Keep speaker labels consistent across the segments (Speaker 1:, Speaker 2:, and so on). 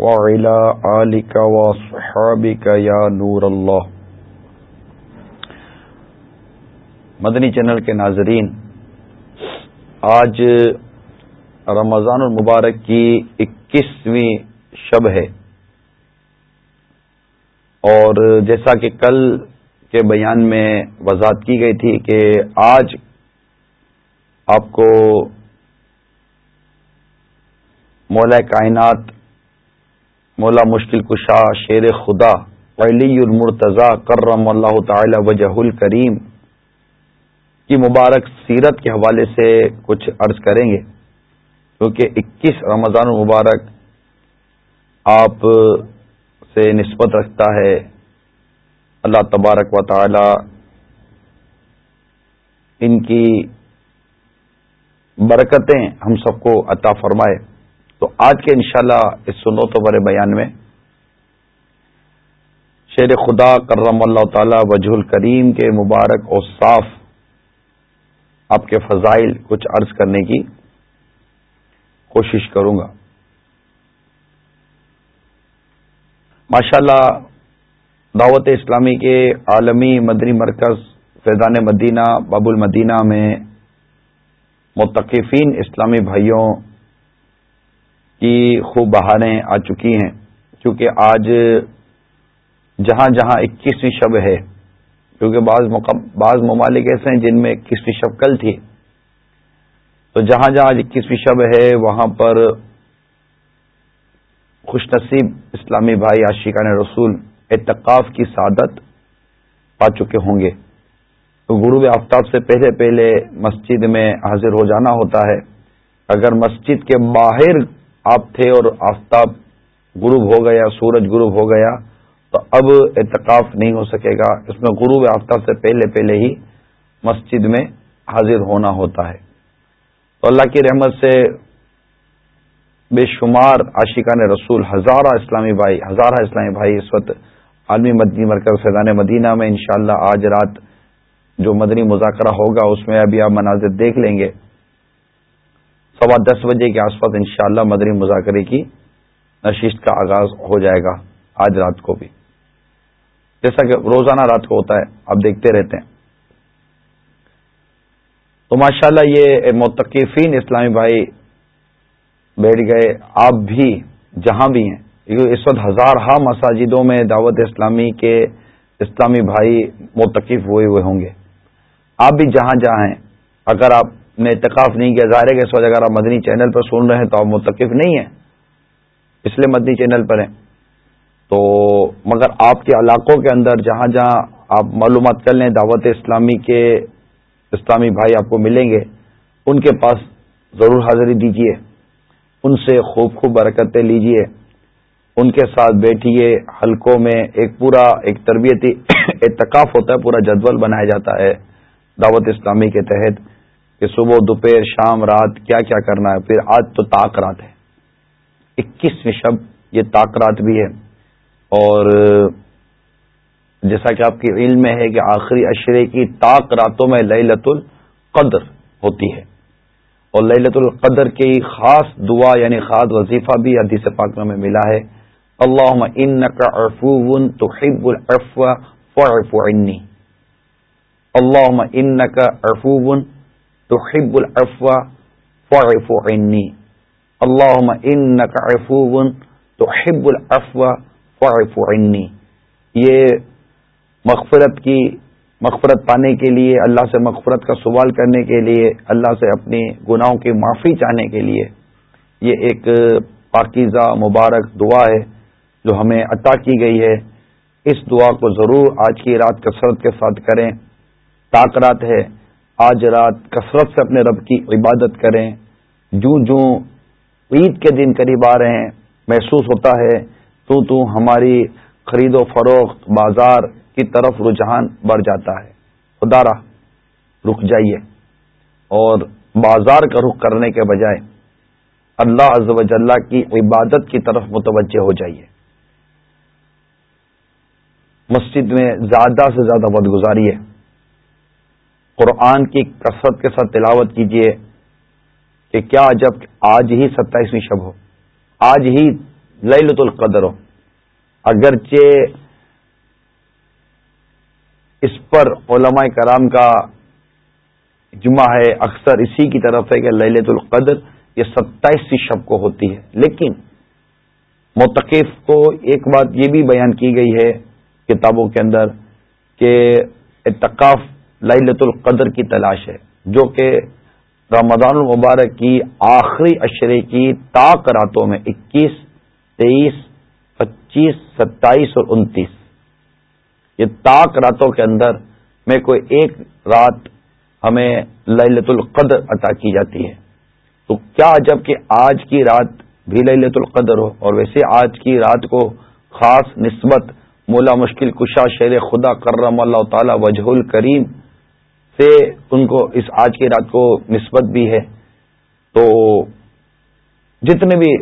Speaker 1: وعلى آلك وصحابك يا نور الله. مدنی چینل کے ناظرین، آج رمضان المبارک کی اکیسویں شب ہے۔ اور جیسا کہ کل کے بیان میں وضاحت کی گئی تھی کہ آج آپ کو مولا کائنات مولا مشکل کشا، شیر خدا علی المرتضی، کرم اللہ تعالی وجہ الکریم کی مبارک سیرت کے حوالے سے کچھ عرض کریں گے۔ کیونکہ اکیس رمضان المبارک آپ سے نسبت رکھتا ہے۔ اللہ تبارک و تعالی ان کی برکتیں ہم سب کو عطا فرمائے۔ تو آج کے انشاءاللہ اس سنو تو بڑے بیان میں شیر خدا کرم اللہ تعالی وجہ الکریم کے مبارک اور صاف آپ کے فضائل کچھ عرض کرنے کی کوشش کروں گا۔ ماشاءاللہ دعوت اسلامی کے عالمی مدنی مرکز فیضان مدینہ باب المدینہ میں متقفین اسلامی بھائیوں کی خوب بہاریں آ چکی ہیں۔ کیونکہ آج جہاں جہاں اکیسویں شب ہے، کیونکہ بعض بعض ممالک ایسے ہیں جن میں اکیسویں شب کل تھی۔ تو جہاں جہاں اکیسویں شب ہے، وہاں پر خوش نصیب اسلامی بھائی عاشقان رسول اتقاف کی سعادت پا چکے ہوں گے۔ تو غروب آفتاب سے پہلے پہلے مسجد میں حاضر ہو جانا ہوتا ہے۔ اگر مسجد کے باہر آپ تھے اور آفتاب غروب ہو گیا، سورج غروب ہو گیا، تو اب اتقاف نہیں ہو سکے گا۔ اس میں غروب آفتاب سے پہلے پہلے ہی مسجد میں حاضر ہونا ہوتا ہے۔ تو اللہ کی رحمت سے بے شمار عاشقان رسول، ہزارہ اسلامی بھائی، ہزارہ اسلامی بھائی اس وقت عالمی مدنی مرکز فیضان مدینہ میں انشاءاللہ آج رات جو مدنی مذاکرہ ہوگا، اس میں ابھی آپ مناظر دیکھ لیں گے۔ سوا دس بجے کے آس پاس انشاءاللہ مدنی مذاکرے کی نشست کا آغاز ہو جائے گا آج رات کو بھی۔ جیسا کہ روزانہ رات کو ہوتا ہے، آپ دیکھتے رہتے ہیں۔ تو ماشاءاللہ یہ متقفین اسلامی بھائی بیٹھ گئے۔ آپ بھی جہاں بھی ہیں اس وقت ہزار مساجدوں میں دعوت اسلامی کے اسلامی بھائی متقف ہوئے ہوئے ہوں گے۔ آپ بھی جہاں جہاں ہیں، اگر آپ نے اتقاف نہیں کیا، ظاہر ہے کہ اس اگر آپ مدنی چینل پر سن رہے ہیں تو آپ متقف نہیں ہیں۔ اس لیے مدنی چینل پر ہیں۔ تو مگر آپ کے علاقوں کے اندر جہاں جہاں آپ معلومات کر لیں، دعوت اسلامی کے اسلامی بھائی آپ کو ملیں گے، ان کے پاس ضرور حاضری دیجیے ان سے خوب خوب برکتیں لیجیے ان کے ساتھ بیٹھیے حلقوں میں ایک پورا، ایک تربیتی اتقاف ہوتا ہے، پورا جدول بنایا جاتا ہے دعوت اسلامی کے تحت۔ کہ صبح، دوپہر، شام، رات کیا کیا کرنا ہے؟ پھر آج تو تاک رات ہے۔ اکیسویں شب یہ تاک رات بھی ہے۔ اور جیسا کہ آپ کی علم میں ہے کہ آخری اشرے کی طاق راتوں میں لئی القدر ہوتی ہے۔ اور للت القدر کی خاص دعا یعنی خاص وظیفہ بھی حدیث پاک میں ملا ہے۔ اللہ ان کا ارفون تو حب العفو عنی۔ اللہ ان کا ارفون تو حب العفو فرف عنی اللہ ان کا ارفون تو حب العفو فرف عنی یہ مغفرت کی مغفرت پانے کے لیے، اللہ سے مغفرت کا سوال کرنے کے لیے، اللہ سے اپنی گناہوں کی معافی چاہنے کے لیے یہ ایک پاکیزہ مبارک دعا ہے جو ہمیں عطا کی گئی ہے۔ اس دعا کو ضرور آج کی رات کثرت کے ساتھ کریں۔ تاک رات ہے۔ آج رات کثرت سے اپنے رب کی عبادت کریں۔ جوں جوں عید کے دن قریب آ رہے ہیں، محسوس ہوتا ہے، تو تو ہماری خرید و فروخت بازار کی طرف رجحان بڑھ جاتا ہے۔ خدا رک جائیے۔ اور بازار کا رخ کرنے کے بجائے اللہ عز و کی عبادت کی طرف متوجہ ہو جائیے۔ مسجد میں زیادہ سے زیادہ بدگزاری ہے قرآن کی کثرت کے ساتھ تلاوت کیجیے کہ کیا جب آج ہی ستائیسویں شب ہو، آج ہی لت القدر ہو، اگرچہ اس پر علماء کرام کا جمعہ ہے، اکثر اسی کی طرف ہے کہ للت القدر یہ ستائیسویں شب کو ہوتی ہے۔ لیکن متقف کو ایک بات یہ بھی بیان کی گئی ہے کتابوں کے اندر کہ اتقاف للت القدر کی تلاش ہے، جو کہ رمضان المبارک کی آخری اشرے کی تاک راتوں میں اکیس، تیئیس، پچیس، ستائیس اور انتیس۔ یہ تاک راتوں کے اندر میں کوئی ایک رات ہمیں للت القدر عطا کی جاتی ہے۔ تو کیا جبکہ آج کی رات بھی للت القدر ہو اور ویسے آج کی رات کو خاص نسبت مولا مشکل کشا شیر خدا کرم اللہ تعالی وجہ الکریم سے ان کو اس آج کی رات کو نسبت بھی ہے۔ تو جتنے بھی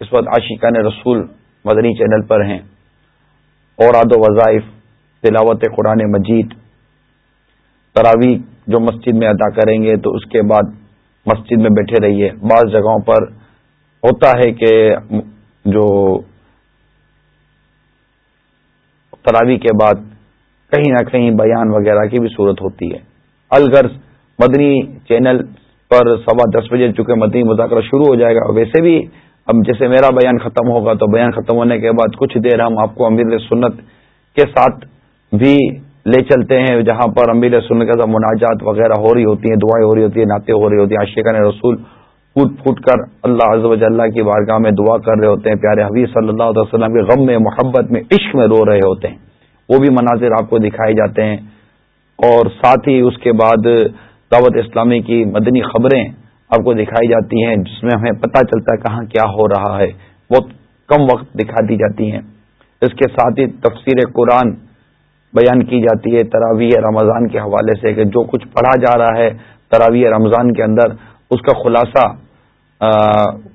Speaker 1: اس وقت عاشقان رسول مدنی چینل پر ہیں اور آد و وظائف، تلاوت قرآن مجید تراوی جو مسجد میں ادا کریں گے، تو اس کے بعد مسجد میں بیٹھے رہیے۔ بعض جگہوں پر ہوتا ہے کہ جو تراوی کے بعد کہیں نہ کہیں بیان وغیرہ کی بھی صورت ہوتی ہے۔ الغرض مدنی چینل پر سوا دس بجے چونکہ مدنی مذاکرہ شروع ہو جائے گا، ویسے بھی اب جیسے میرا بیان ختم ہوگا تو بیان ختم ہونے کے بعد کچھ دیر ہم آپ کو امیر سنت کے ساتھ بھی لے چلتے ہیں، جہاں پر امیر سنت کے ساتھ مناجات وغیرہ ہو رہی ہوتی ہیں، دعائیں ہو رہی ہوتی ہیں، نعتیں ہو رہی ہوتی ہیں۔ عاشقان رسول پھوٹ پھوٹ کر اللہ عز و اللہ کی بارگاہ میں دعا کر رہے ہوتے ہیں۔ پیارے حبیب صلی اللہ علیہ وسلم کے غم میں، محبت میں، عشق میں رو رہے ہوتے ہیں۔ وہ بھی مناظر آپ کو دکھائے جاتے ہیں۔ اور ساتھ ہی اس کے بعد دعوت اسلامی کی مدنی خبریں آپ کو دکھائی جاتی ہیں، جس میں ہمیں پتہ چلتا ہے کہاں کیا ہو رہا ہے۔ بہت کم وقت دکھا دی جاتی ہیں۔ اس کے ساتھ ہی تفسیر قرآن بیان کی جاتی ہے تراویح رمضان کے حوالے سے کہ جو کچھ پڑھا جا رہا ہے تراویح رمضان کے اندر، اس کا خلاصہ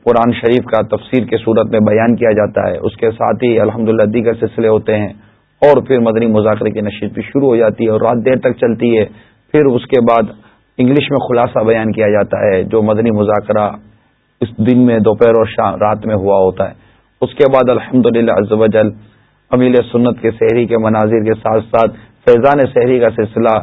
Speaker 1: قرآن شریف کا تفسیر کے صورت میں بیان کیا جاتا ہے۔ اس کے ساتھ ہی الحمد دیگر سلسلے ہوتے ہیں۔ اور پھر مدنی مذاکرے کی نشید بھی شروع ہو جاتی ہے اور رات دیر تک چلتی ہے۔ پھر اس کے بعد انگلش میں خلاصہ بیان کیا جاتا ہے، جو مدنی مذاکرہ اس دن میں دوپہر اور شام رات میں ہوا ہوتا ہے۔ اس کے بعد الحمد للہ امیل سنت کے شہری کے مناظر کے ساتھ ساتھ فیضان شہری کا سلسلہ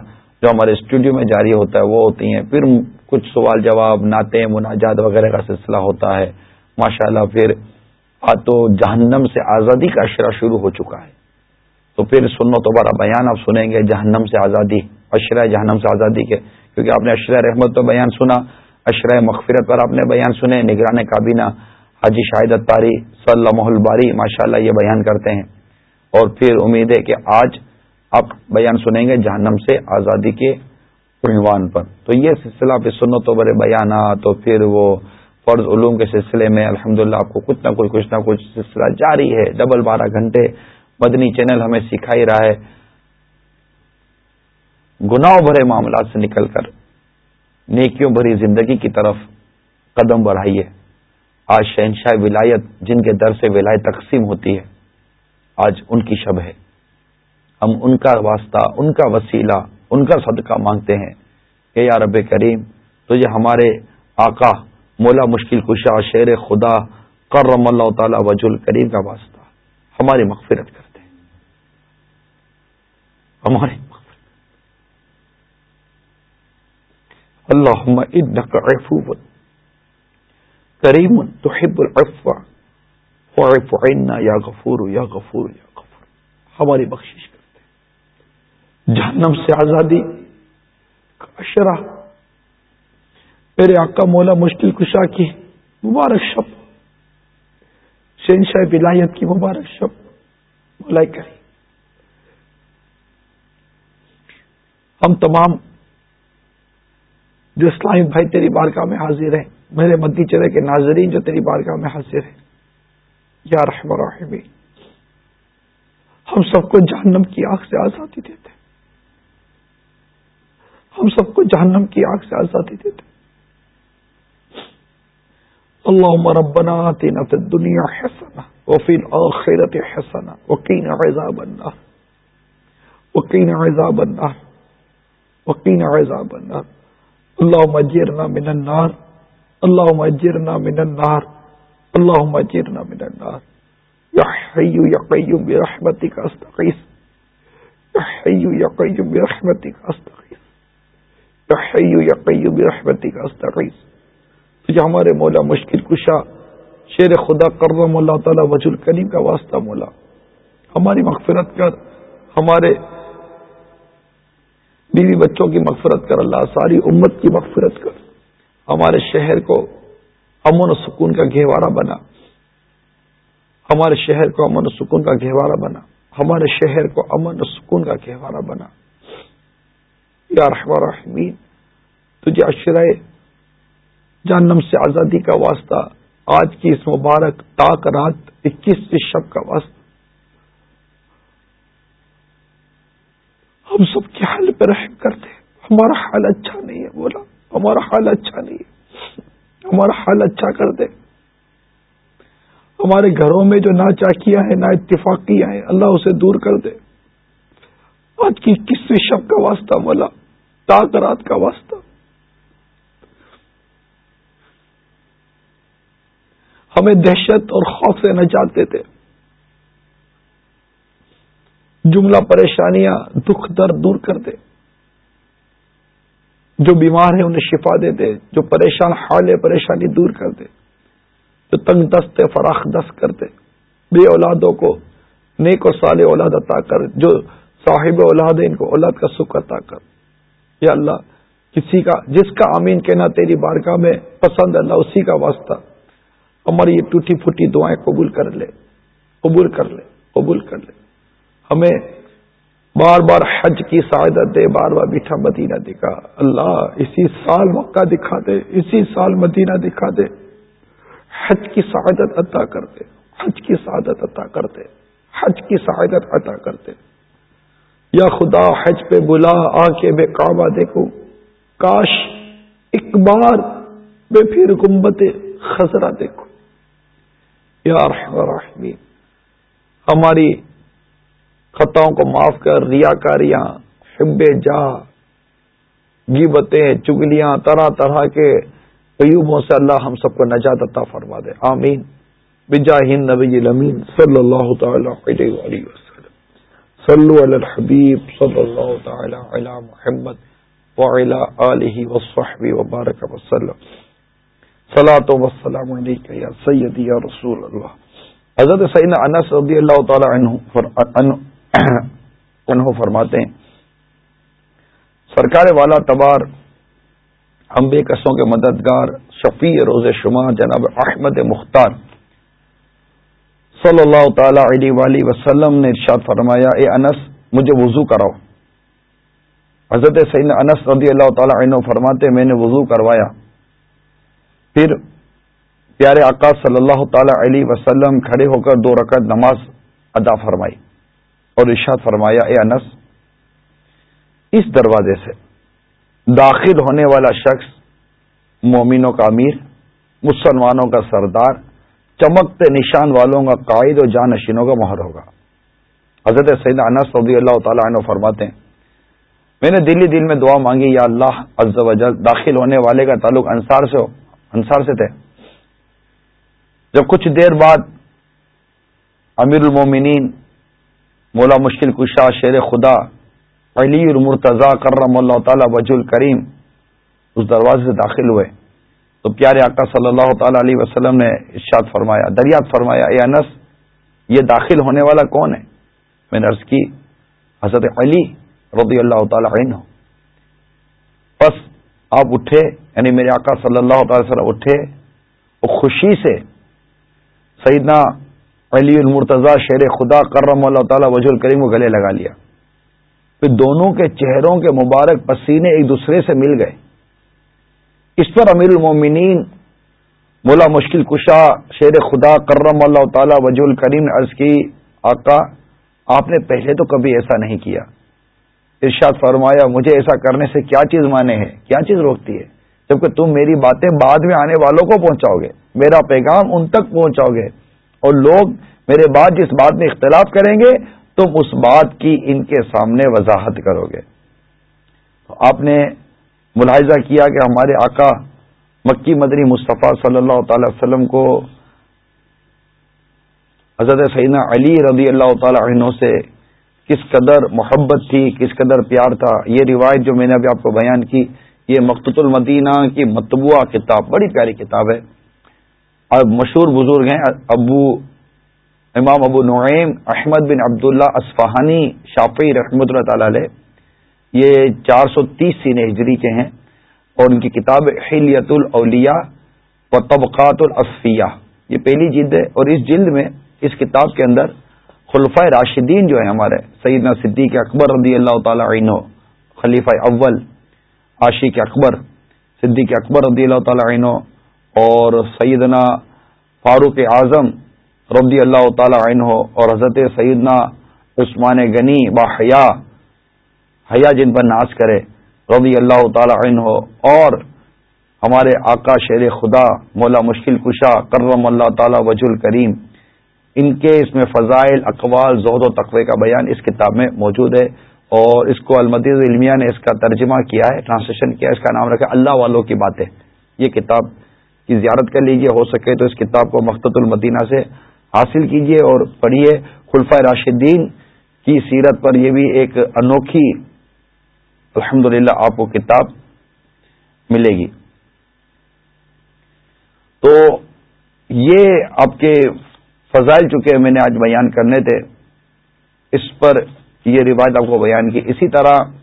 Speaker 1: جو ہمارے اسٹوڈیو میں جاری ہوتا ہے، وہ ہوتی ہیں۔ پھر کچھ سوال جواب، نعتیں، مناجات وغیرہ کا سلسلہ ہوتا ہے۔ ماشاءاللہ پھر تو جہنم سے آزادی کا اشرا شروع ہو چکا ہے۔ تو پھر سنو تو بڑا بیان آپ سنیں گے جہنم سے آزادی اشرۂ جہنم سے آزادی کے۔ کیونکہ آپ نے اشرۂ رحمت پر بیان سنا اشرۂ مغفرت پر آپ نے بیان سنے، نگران کابینہ، حاجی شاہد اتاری صلی اللہ باری ماشاء اللہ یہ بیان کرتے ہیں۔ اور پھر امید ہے کہ آج آپ بیان سنیں گے جہنم سے آزادی کے عنوان پر۔ تو یہ سلسلہ پھر سنو تو بڑے بیانات تو پھر وہ فرض علوم کے سلسلے میں الحمدللہ آپ کو کچھ نہ کچھ کچھ نہ کچھ سلسلہ جاری ہے۔ ڈبل بارہ گھنٹے مدنی چینل ہمیں سکھائی رہا ہے۔ گناہ بھرے معاملات سے نکل کر نیکیوں بھری زندگی کی طرف قدم بڑھائیے۔ آج شہنشاہ ولایت جن کے در سے ولایت تقسیم ہوتی ہے، آج ان کی شب ہے۔ ہم ان کا واسطہ، ان کا وسیلہ، ان کا صدقہ مانگتے ہیں۔ کہ یا رب کریم تو یہ ہمارے آقا، مولا مشکل کشا، شیر خدا، کرم اللہ تعالی وجول کریم کا واسطہ، ہماری مغفرت کر ہمارے اللہ عفو کریم تحب العفو فاعف عنا یا غفور یا غفور یا غفور ہماری بخشش کرتے جہنم سے آزادی اشرا میرے آقا مولا مشکل کشا کی مبارک شب۔ شہنشاہ ولایت کی مبارک شب۔ مولا کریم۔ ہم تمام جو اسلامی بھائی تیری بارگاہ میں حاضر ہیں، میرے مدی چرے کے ناظرین جو تیری بارگاہ میں حاضر ہیں۔ یا رحم
Speaker 2: ہم سب کو جہنم کی آنکھ سے آزادی دیتے۔ ہم سب کو جہنم کی آنکھ سے آزادی دیتے۔ اللہ ربنا آتنا فی الدنیا حسنا وفی الاخرت حسنا وقین عذاب النار۔ وقین عذاب النار۔ وقین عذاب النار. اللهم اجرنا من النار. اللهم اجرنا من النار. اللهم اجرنا من النار. یا حی یا قیوم برحمتک استغیث. یا حی یا قیوم برحمتک استغیث. یا حی یا قیوم برحمتک استغیث. تجھے ہمارے مولا مشکل کشا، شیر خدا، کرم اللہ تعالی وجل کریم کا واسطہ مولا. ہماری مغفرت کر، ہمارے بیوی بچوں کی مغفرت کر، اللہ ساری امت کی مغفرت کر۔ ہمارے شہر کو امن و سکون کا گہوارہ بنا۔ ہمارے شہر کو امن و سکون کا گہوارہ بنا۔ ہمارے شہر کو امن و سکون کا گہوارہ بنا۔ یا رحمہ رحمین تجھے اشرائے جہنم سے آزادی کا واسطہ، آج کی اس مبارک تاک رات، اکیس شب کا واسطہ۔ ہم سب کے حال پہ رحم کرتے ہمارا حال اچھا نہیں ہے، بولا۔ ہمارا حال اچھا نہیں ہے۔ ہمارا حال اچھا کر دے۔ ہمارے گھروں میں جو نہ چاکیاں ہیں نہ اتفاقیاں ہیں، اللہ اسے دور کر دے۔ آج کی کسویں شب کا واسطہ، بولا؟ تاک رات کا واسطہ۔ ہمیں دہشت اور خوف سے نجات دیتے۔ جملہ پریشانیاں دکھ درد دور کرتے جو بیمار ہیں انہیں شفا دیتے جو پریشان حال پریشانی دور کرتے جو تنگ دست فراخ دست کرتے بے اولادوں کو، نیک و سال اولاد عطا کر۔ جو صاحب اولاد ان کو اولاد کا سکھ عطا کر۔ یا اللہ، کسی کا، جس کا امین کہنا تیری بارگاہ میں پسند اللہ اسی کا واسطہ۔ ہماری یہ ٹوٹی پھوٹی دعائیں قبول کر لے۔ قبول کر لے، قبول کر لے۔ ہمیں بار بار حج کی سعادت دے، بار بار میٹھا مدینہ دکھا۔ اللہ اسی سال مکہ دکھا دے، اسی سال مدینہ دکھا دے۔ حج کی سعادت عطا کر دے، حج کی سعادت عطا کر دے، حج کی سعادت عطا کر دے۔ یا خدا حج پہ بلا آ کے بے کعبہ دیکھو۔ کاش ایک بار بے پھر گمبت خزرہ دیکھو۔ یا رحمین ہماری خطاؤں کو معاف کر ریا کاریاں حب جا، گیبتیں، چگلیاں، طرح طرح کے قیوبوں سے اللہ ہم سب کو نجات عطا فرما دے۔ آمین۔ بجا ہند نبی الامین صلی اللہ تعالی علیہ وآلہ وسلم۔ صلو علی الحبیب صلی اللہ تعالی علی محمد وعلی آلہ وصحبہ وبارک وسلم۔ سلاۃ وسلام علیہ سید یا رسول اللہ۔ حضرت سعید انس رضی اللہ تعالی عنہ عنہ فرماتے ہیں، سرکار والا تبار، ہم بے قصوں کے مددگار، شفیع روز شمار جناب احمد مختار صلی اللہ تعالی علیہ وآلہ وسلم نے ارشاد فرمایا، اے انس، مجھے وضو کراؤ۔ حضرت سعید انس رضی اللہ تعالی عنہ فرماتے میں نے وضو کروایا۔ پھر پیارے آقا صلی اللہ تعالی علیہ وسلم کھڑے ہو کر دو رکعت نماز ادا فرمائی۔ اور ارشاد فرمایا، اے انس، اس دروازے سے داخل ہونے والا شخص مومنوں کا امیر، مسلمانوں کا سردار، چمکتے نشان والوں کا قائد اور جانشینوں کا مہر ہوگا. حضرت سید انس رضی اللہ تعالیٰ عنہ فرماتے ہیں، میں نے دلی دل میں دعا مانگی، یا اللہ عز و جل داخل ہونے والے کا تعلق انصار سے ہو، انصار سے تھے. جب کچھ دیر بعد امیر المومنین مولا مشکل کشا، شیر خدا، علی المرتضی، کرم اللہ تعالی وج الکریم اس دروازے سے داخل ہوئے۔ تو پیارے آقا صلی اللہ تعالی علیہ وسلم نے ارشاد فرمایا دریات فرمایا، اے انس، یہ داخل ہونے والا کون ہے؟ میں نے عرض کی، حضرت علی رضی اللہ تعالی عنہ۔ بس آپ اٹھے یعنی میرے آقا صلی اللہ تعالی وسلم اٹھے، وہ خوشی سے سیدنا علی المرتضی شیر خدا کرم اللہ تعالیٰ وجہ الکریم کو گلے لگا لیا۔ پھر دونوں کے چہروں کے مبارک پسینے ایک دوسرے سے مل گئے۔ اس پر امیر المومنین مولا مشکل کشا شیر خدا کرم اللہ تعالیٰ وجہ الکریم نے عرض کی، آقا،
Speaker 1: آپ نے پہلے تو کبھی ایسا نہیں کیا۔ ارشاد فرمایا، مجھے ایسا کرنے سے کیا چیز مانے ہے کیا چیز روکتی ہے؟ جبکہ تم میری باتیں بعد میں آنے والوں کو پہنچاؤ گے۔ میرا پیغام ان تک پہنچاؤ گے۔ اور لوگ میرے بعد جس بات میں اختلاف کریں گے، تم اس بات کی ان کے سامنے وضاحت کرو گے۔ آپ نے ملاحظہ کیا کہ ہمارے آقا مکی مدنی مصطفیٰ صلی اللہ تعالی وسلم کو حضرت سیدنا علی رضی اللہ تعالی عنہ سے کس قدر محبت تھی، کس قدر پیار تھا، یہ روایت جو میں نے ابھی آپ کو بیان کی، یہ مقت المدینہ کی متبوعہ کتاب، بڑی پیاری کتاب ہے۔ اور مشہور بزرگ ہیں، ابو، امام ابو نعیم، احمد بن عبداللہ اسفہانی شافی رحمۃ اللہ تعالی علیہ۔ یہ چار سو تیس سین ہجری کے ہیں اور ان کی کتاب حلیت الاولیاء و طبقات الاسفیہ یہ پہلی جلد ہے اور اس جلد میں، اس کتاب کے اندر خلفۂ راشدین جو ہیں ہمارے، سیدنا صدیق اکبر رضی اللہ تعالی عنہ، خلیفہ اول، عاشق اکبر، صدیق اکبر رضی اللہ تعالی عنہ اور سیدنا فاروق اعظم رضی اللہ تعالی عنہ اور حضرت سیدنا عثمان غنی با حیا حیا جن پر ناز کرے، رضی اللہ تعالی عنہ اور ہمارے آقا شیر خدا، مولا مشکل کشا، کرم اللہ تعالی وجل کریم ان کے اس میں فضائل، اقوال، زہد و تقوی کا بیان اس کتاب میں موجود ہے اور اس کو المدیز علمیہ نے اس کا ترجمہ کیا ہے، ٹرانسلیشن کیا ہے، اس کا نام رکھا اللہ والوں کی باتیں۔ یہ کتاب کی زیارت کر لیجیے، ہو سکے تو اس کتاب کو مخت المدینہ سے حاصل کیجیے اور پڑھیے۔ خلفۂ راشدین کی سیرت پر یہ بھی ایک انوکھی الحمد آپ کو کتاب ملے گی۔ تو یہ آپ کے فضائل چکے میں نے آج بیان کرنے تھے، اس پر یہ روایت آپ کو بیان کی۔ اسی طرح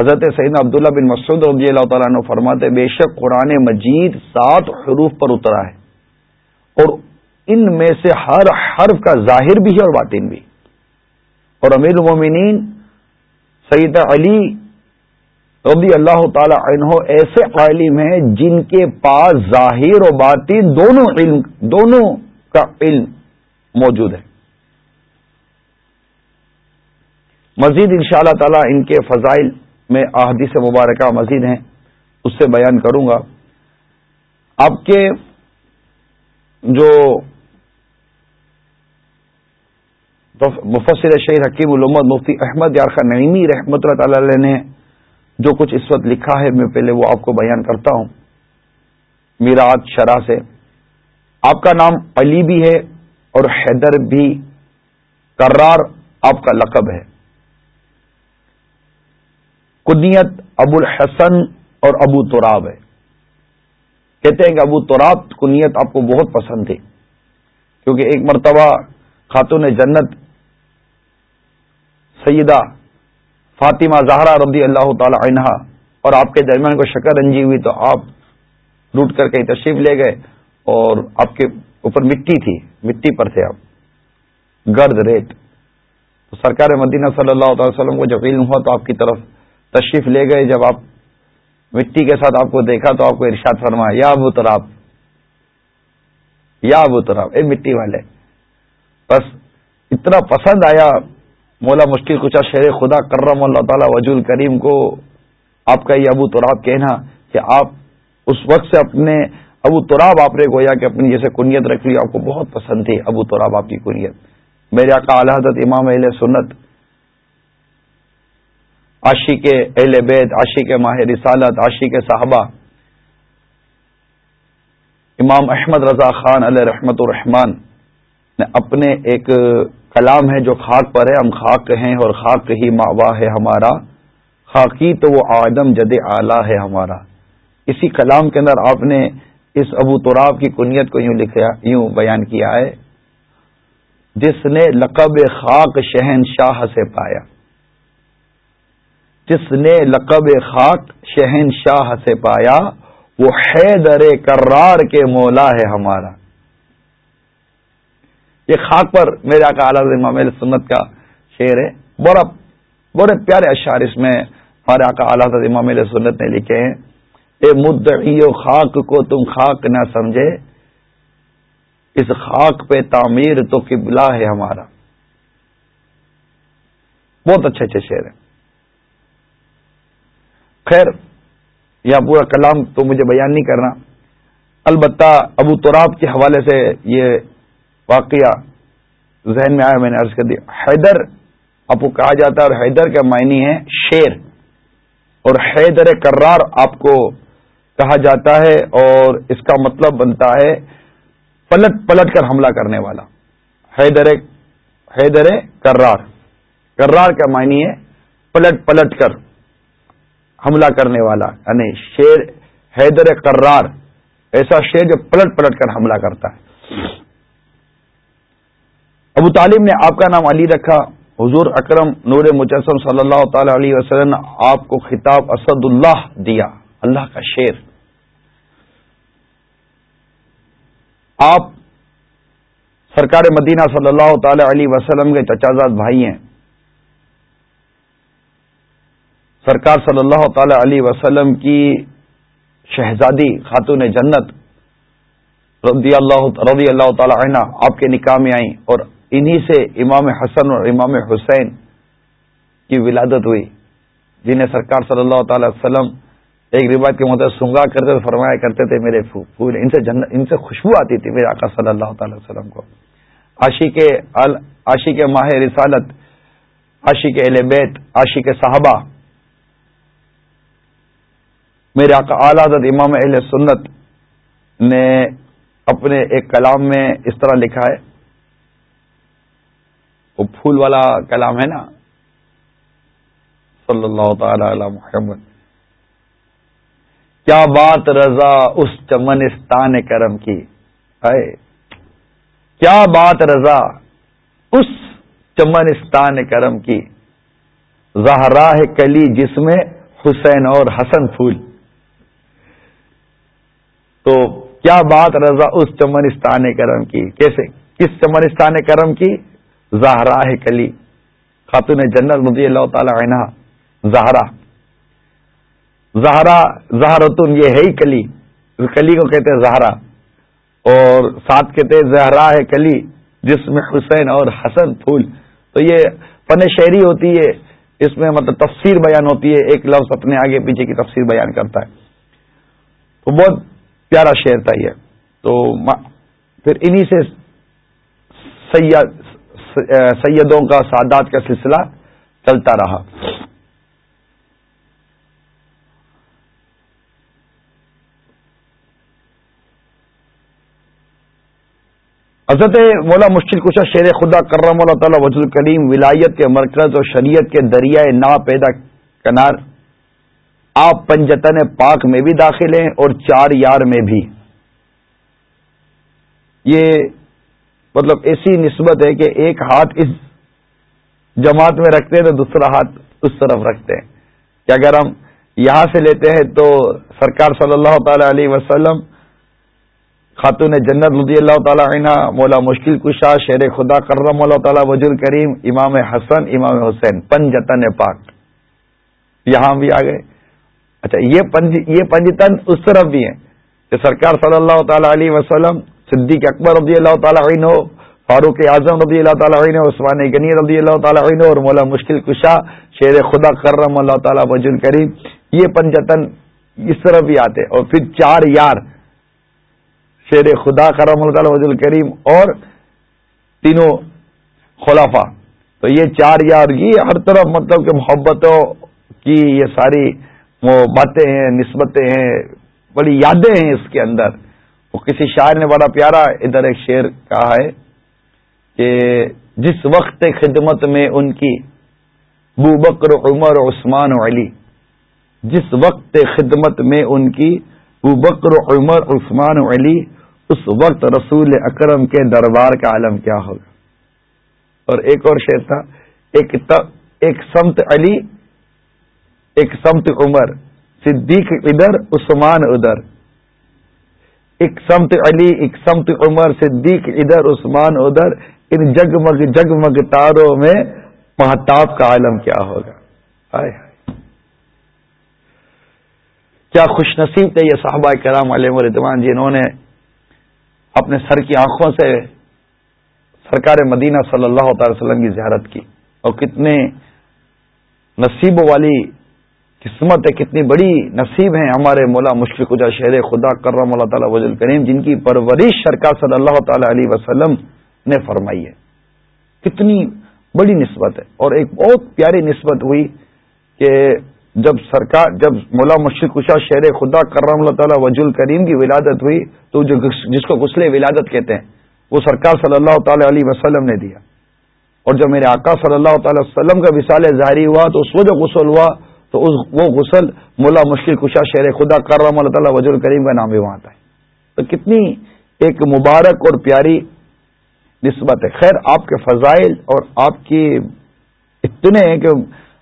Speaker 1: حضرت سعید عبداللہ بن مسعود رضی اللہ تعالیٰ عنہ فرماتے بے شک قرآن مجید سات حروف پر اترا ہے۔ اور ان میں سے ہر حرف کا ظاہر بھی ہے اور باطن بھی۔ اور امیر المومنین سعید علی رضی اللہ تعالی عنہ ایسے عالم ہیں جن کے پاس ظاہر و باطن دونوں علم، دونوں کا علم موجود ہے۔ مزید ان شاء اللہ تعالی ان کے فضائل میں احادیث مبارکہ مزید ہیں، اس سے بیان کروں گا۔ آپ کے جو مفسر شہید حکیم علومت مفتی احمد یارخا نعیمی رحمۃ اللہ تعالی علیہ نے جو کچھ اس وقت لکھا ہے، میں پہلے وہ آپ کو بیان کرتا ہوں۔ میرات شرح سے۔ آپ کا نام علی بھی ہے اور حیدر بھی، کرار آپ کا لقب ہے۔ کنیت ابو الحسن اور ابو تراب ہے۔ کہتے ہیں کہ ابو تراب کنیت آپ کو بہت پسند تھی کیونکہ ایک مرتبہ خاتون جنت سیدہ فاطمہ زہرا رضی اللہ تعالی عنہ اور آپ کے درمیان کو شکر رنجی ہوئی تو آپ لوٹ کر کہیں تشریف لے گئے اور آپ کے اوپر مٹی تھی، مٹی پر تھے آپ۔ گرد ریت۔ تو سرکار مدینہ صلی اللہ تعالی وسلم کو جب علم ہوا تو آپ کی طرف تشریف لے گئے، جب آپ مٹی کے ساتھ آپ کو دیکھا تو آپ کو ارشاد فرمایا، یا ابو تراب یا ابو تراب اے مٹی والے۔ بس اتنا پسند آیا مولا مشکل کچا شیر خدا کرم اللہ تعالی وجول کریم کو۔ آپ کا یہ ابو تراب کہنا کہ آپ اس وقت سے اپنے ابو تراب آپ نے گویا کہ اپنی جیسے کنیت رکھ لی، آپ کو بہت پسند تھی ابو تراب آپ کی کنیت۔ میرے آقا اعلی حضرت امام اہل سنت عاشی کے اہل بیت عاشی کے ماہ رسالت عاشی کے صحابہ۔ امام احمد رضا خان علیہ رحمت الرحمان نے اپنے ایک کلام ہے جو خاک پر ہے، ہم خاک ہیں اور خاک ہی ماوا ہے ہمارا۔ خاکی تو وہ آدم جد اعلی ہے ہمارا۔ اسی کلام کے اندر آپ نے اس ابو تراب کی کنیت کو یوں لکھا یوں بیان کیا ہے۔ جس نے لقب خاک شہن شاہ سے پایا۔ جس نے لقب خاک شہن شاہ سے پایا، وہ حیدر کرار کے مولا ہے ہمارا۔ یہ خاک پر میرے آقا اعلی امام سنت کا شعر ہے۔ بڑا بڑے پیارے اشعار اس میں ہمارے آقا اعلی امام سنت نے لکھے ہیں۔ اے مدعی و خاک کو تم خاک نہ سمجھے۔ اس خاک پہ تعمیر تو قبلہ ہے ہمارا۔ بہت اچھے اچھے شعر ہیں۔ خیر، یا پورا کلام تو مجھے بیان نہیں کرنا۔ البتہ ابو تراب کے حوالے سے یہ واقعہ ذہن میں آیا، میں نے عرض کر دیا۔ حیدر، آپ کو کہا جاتا ہے اور حیدر کا معنی ہے شیر۔ اور حیدر کرار آپ کو کہا جاتا ہے اور اس کا مطلب بنتا ہے پلٹ پلٹ کر حملہ کرنے والا۔ حیدر حیدر کرار۔ کرار کا معنی ہے پلٹ پلٹ کر۔ حملہ کرنے والا یعنی شیر حیدر کرار ایسا شیر جو پلٹ پلٹ کر حملہ کرتا ہے۔ ابو طالب نے آپ کا نام علی رکھا۔ حضور اکرم نور مجسم صلی اللہ تعالی علیہ وسلم نے آپ کو خطاب اسد اللہ دیا، اللہ کا شیر۔ آپ سرکار مدینہ صلی اللہ تعالی علیہ وسلم کے چچازاد بھائی ہیں۔ سرکار صلی اللہ تعالی علیہ وسلم کی شہزادی خاتون جنت رضی اللہ رضی اللہ تعالی عنہ آپ کے نکاح میں آئیں اور انہی سے امام حسن اور امام حسین کی ولادت ہوئی، جنہیں سرکار صلی اللہ تعالی وسلم ایک روایت کے مطلب سنگا کرتے فرمایا کرتے تھے، میرے پھول، ان سے ان سے خوشبو آتی تھی میرے آقا صلی اللہ تعالی وسلم کو۔ عاشق عاشق ماہ رسالت، عاشق اہل بیت، عاشق صحابہ میرے آقا اعلی امام اہل سنت نے اپنے ایک کلام میں اس طرح لکھا ہے۔ وہ پھول والا کلام ہے نا۔ صلی اللہ تعالی علی محمد۔ کیا بات رضا اس چمنستان کرم کی؟ ہے کیا بات رضا اس چمنستان کرم کی؟ زہراہ کلی جس میں حسین اور حسن پھول۔ تو کیا بات رضا اس چمنستان کرم کی؟ کیسے؟ کس چمنستان کرم کی؟ زہرا ہے کلی، خاتون جنرل رضی اللہ تعالی عنہ، زہرا۔ زہرا، زہرتن یہ ہے ہی کلی کلی کو کہتے ہیں زہرا۔ اور ساتھ کہتے ہیں زہرا ہے کلی جس میں حسین اور حسن پھول۔ تو یہ فن شہری ہوتی ہے، اس میں مطلب تفسیر بیان ہوتی ہے، ایک لفظ اپنے آگے پیچھے کی تفسیر بیان کرتا ہے۔ تو بہت پیارا شعر تھا یہ۔ تو پھر انہی سے سیدوں کا سادات کا سلسلہ چلتا رہا۔ حضرت مولا مشکل کشا شیر خدا کرم اللہ تعالی وزل کریم ولایت کے مرکز اور شریعت کے دریائے نا پیدا کنار آپ پنجتن پاک میں بھی داخل ہیں اور چار یار میں بھی۔ یہ مطلب ایسی نسبت ہے کہ ایک ہاتھ اس جماعت میں رکھتے ہیں تو دوسرا ہاتھ اس طرف رکھتے ہیں۔ کہ اگر ہم یہاں سے لیتے ہیں تو سرکار صلی اللہ تعالی علیہ وسلم، خاتون جنت رضی اللہ تعالی عنہ، مولا مشکل کشا، شیر خدا کرم اللہ تعالیٰ وجول کریم، امام حسن، امام حسین، پنجتن پاک۔ یہاں بھی آ گئے اچھا یہ پنج یہ پنجتن اس طرف بھی ہیں کہ سرکار صلی اللہ تعالی علیہ وسلم، صدیق اکبر رضی اللہ تعالیٰ عنہ، فاروق اعظم رضی اللہ تعالیٰ عنہ، عثمان غنی رضی اللہ تعالیٰ عنہ، اور مولا مشکل کشا، شیر خدا کرم اللہ تعالیٰ وج الکریم، یہ پنجتن اس طرح بھی آتے اور پھر چار یار، شیر خدا کرم اللہ تعالیٰ وج الکریم اور تینوں خلافہ تو یہ چار یار، یہ ہر طرف مطلب کہ محبتوں کی یہ ساری وہ باتیں ہیں، نسبتیں ہیں، بڑی یادیں ہیں اس کے اندر۔ وہ کسی شاعر نے بڑا پیارا ادھر ایک شعر کہا ہے کہ جس وقت خدمت میں ان کی بو بکر، عمر، عثمان علی، جس وقت خدمت میں ان کی بو بکر، عمر، عثمان علی، اس وقت رسول اکرم کے دربار کا عالم کیا ہوگا؟ اور ایک اور شعر تھا، ایک ایک سمت علی ایک سمت عمر، صدیق ادھر، عثمان ادھر۔ ایک سمت علی، ایک سمت عمر، صدیق ادھر، عثمان ادھر۔ ان جگمگ جگمگ تاروں میں محتاب کا عالم کیا ہوگا؟ آئے کیا خوش نصیب تھے یہ صحابہ کرام علیہ مردوان جنہوں جی، نے اپنے سر کی آنکھوں سے سرکار مدینہ صلی اللہ تعالی وسلم کی زیارت کی۔ اور کتنے نصیبوں والی قسمت ہے، کتنی بڑی نصیب ہیں ہمارے مولا مشفق کجا شہر خدا کرم اللہ تعالیٰ وز کریم جن کی پرورش سرکار صلی اللہ تعالی علیہ وسلم نے فرمائی ہے۔ کتنی بڑی نسبت ہے۔ اور ایک بہت پیاری نسبت ہوئی کہ جب سرکار، جب مولا مشرق کشا شہر خدا کرم اللہ تعالیٰ وج کریم کی ولادت ہوئی، تو جو جس کو غسل ولادت کہتے ہیں، وہ سرکار صلی اللہ تعالی علیہ وسلم نے دیا۔ اور جب میرے آقا صلی اللہ تعالی وسلم کا وصال ظاہری ہوا، تو اس جو غسل ہوا تو اس وہ غسل مولا مشکل کشا شہر خدا کرم اللہ تعالیٰ وزیر کریم کا نام بھی وہاں آتا ہے۔ تو کتنی ایک مبارک اور پیاری نسبت ہے۔ خیر، آپ کے فضائل اور آپ کی اتنے ہیں کہ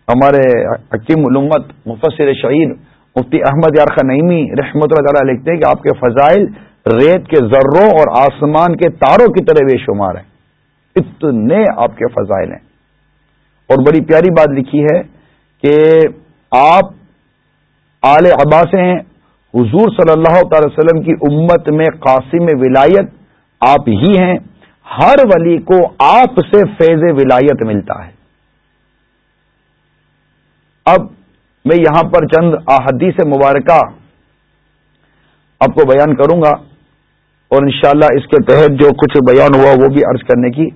Speaker 1: ہمارے حکیم علومت مفسر شعید مفتی احمد یارخا نعیمی رحمۃ اللہ تعالیٰ لکھتے ہیں کہ آپ کے فضائل ریت کے ذروں اور آسمان کے تاروں کی طرح بے شمار ہیں۔ اتنے آپ کے فضائل ہیں۔ اور بڑی پیاری بات لکھی ہے کہ آپ آل عباس ہیں، حضور صلی اللہ تعالی وسلم کی امت میں قاسم ولایت آپ ہی ہیں، ہر ولی کو آپ سے فیض ولایت ملتا ہے۔ اب میں یہاں پر چند احادیث مبارکہ آپ کو بیان کروں گا اور انشاءاللہ اس کے تحت جو کچھ بیان ہوا وہ بھی عرض کرنے کی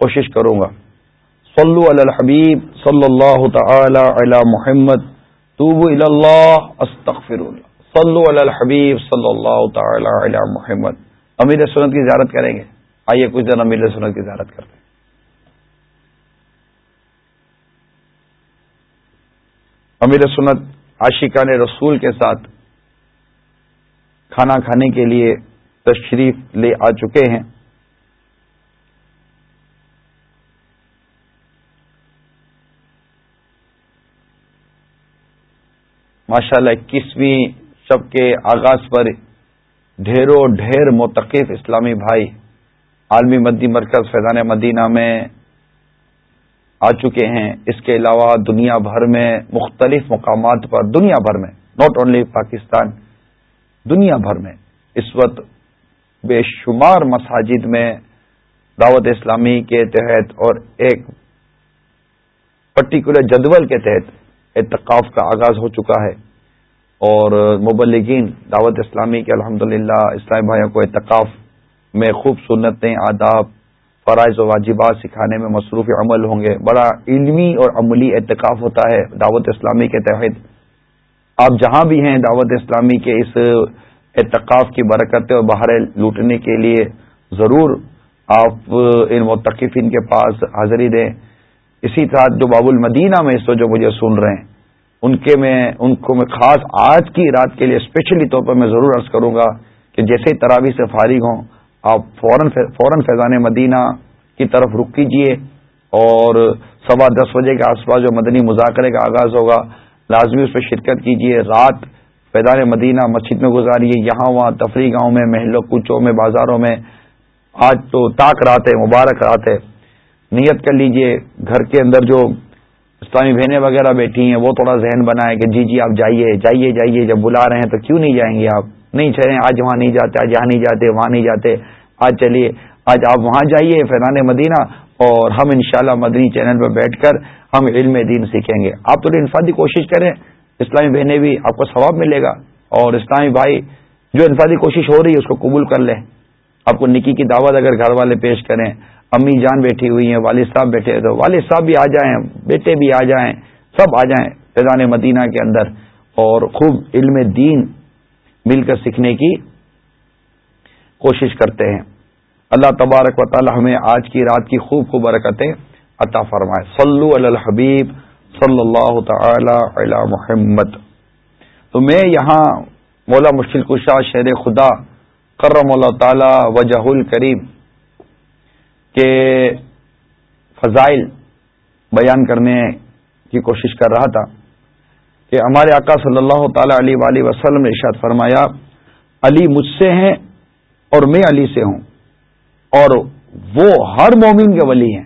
Speaker 1: کوشش کروں گا۔ صلو علی الحبیب صلی اللہ تعالی علی محمد. توبو الی اللہ استغفر اللہ صلو علی الحبیب صلی اللہ تعالی علی محمد. امیر سنت کی زیارت کریں گے. آئیے کچھ دن امیر سنت کی زیارت کرتے ہیں. امیر سنت عاشقان رسول کے ساتھ کھانا کھانے کے لیے تشریف لے آ چکے ہیں. ماشاء اللہ اکیسویں شب کے آغاز پر ڈھیروں ڈھیر متقف اسلامی بھائی عالمی مدی مرکز فیضان مدینہ میں آ چکے ہیں۔ اس کے علاوہ دنیا بھر میں مختلف مقامات پر، دنیا بھر میں ناٹ اونلی پاکستان، دنیا بھر میں اس وقت بے شمار مساجد میں دعوت اسلامی کے تحت اور ایک پرٹیکولر جدول کے تحت اعتقاف کا آغاز ہو چکا ہے اور مبلگین دعوت اسلامی کے الحمد للہ اسلامی بھائیوں کو اعتقاف میں خوب سنتیں، آداب، فرائض و واجبات سکھانے میں مصروف عمل ہوں گے۔ بڑا علمی اور عملی اعتکاف ہوتا ہے دعوت اسلامی کے تحت۔ آپ جہاں بھی ہیں دعوت اسلامی کے اس اعتقاف کی برکتیں اور باہر لوٹنے کے لیے ضرور آپ ان متقفین کے پاس حاضری دیں۔ اسی طرح جو باب المدینہ میں اس وقت جو مجھے سن رہے ہیں، ان کے میں، ان کو میں خاص آج کی رات کے لیے اسپیشلی طور پر میں ضرور عرض کروں گا کہ جیسے تراوی سے فارغ ہوں، آپ فوراً فوراً فیضان مدینہ کی طرف رک کیجیے اور سوا دس بجے کے آس پاس جو مدنی مذاکرے کا آغاز ہوگا، لازمی اس پہ شرکت کیجیے رات فیضان مدینہ مسجد میں گزاریے، یہاں وہاں تفریح گاؤں میں، محلوں، کوچوں میں، بازاروں میں، آج تو تاک رات ہے، مبارک رات ہے۔ نیت کر لیجیے، گھر کے اندر جو اسلامی بہنیں وغیرہ بیٹھی ہیں، وہ تھوڑا ذہن بنائے کہ جی جی آپ جائیے جائیے جائیے، جب بلا رہے ہیں تو کیوں نہیں جائیں گے آپ؟ نہیں چلیں، آج وہاں نہیں جاتے، آج یہاں نہیں جاتے، وہاں نہیں جاتے، آج چلیے، آج آپ وہاں جائیے فیضان مدینہ اور ہم انشاءاللہ مدنی چینل پہ بیٹھ کر ہم علم دین سیکھیں گے۔ آپ تو انفادی کوشش کریں، اسلامی بہنیں بھی آپ کو ثواب ملے گا اور اسلامی بھائی جو انفادی کوشش ہو رہی ہے اس کو قبول کر لیں۔ آپ کو نکی کی دعوت اگر گھر والے پیش کریں امی جان بیٹھی ہوئی ہیں، والد صاحب بیٹھے تو والد صاحب بھی آ جائیں، بیٹے بھی آ جائیں، سب آ جائیں فیضان مدینہ کے اندر اور خوب علم دین مل کر سیکھنے کی کوشش کرتے ہیں۔ اللہ تبارک و تعالی ہمیں آج کی رات کی خوب خوب برکتیں عطا فرمائے۔ صلو علی الحبیب صلی اللہ تعالی علی محمد۔ تو میں یہاں مولا مشکل کشا شیر خدا کرم اللہ تعالی وجہ الکریم کے فضائل بیان کرنے کی کوشش کر رہا تھا کہ ہمارے آقا صلی اللہ تعالی علیہ وآلہ وسلم نے ارشاد فرمایا، علی مجھ سے ہیں اور میں علی سے ہوں، اور وہ ہر مومن کے ولی ہیں۔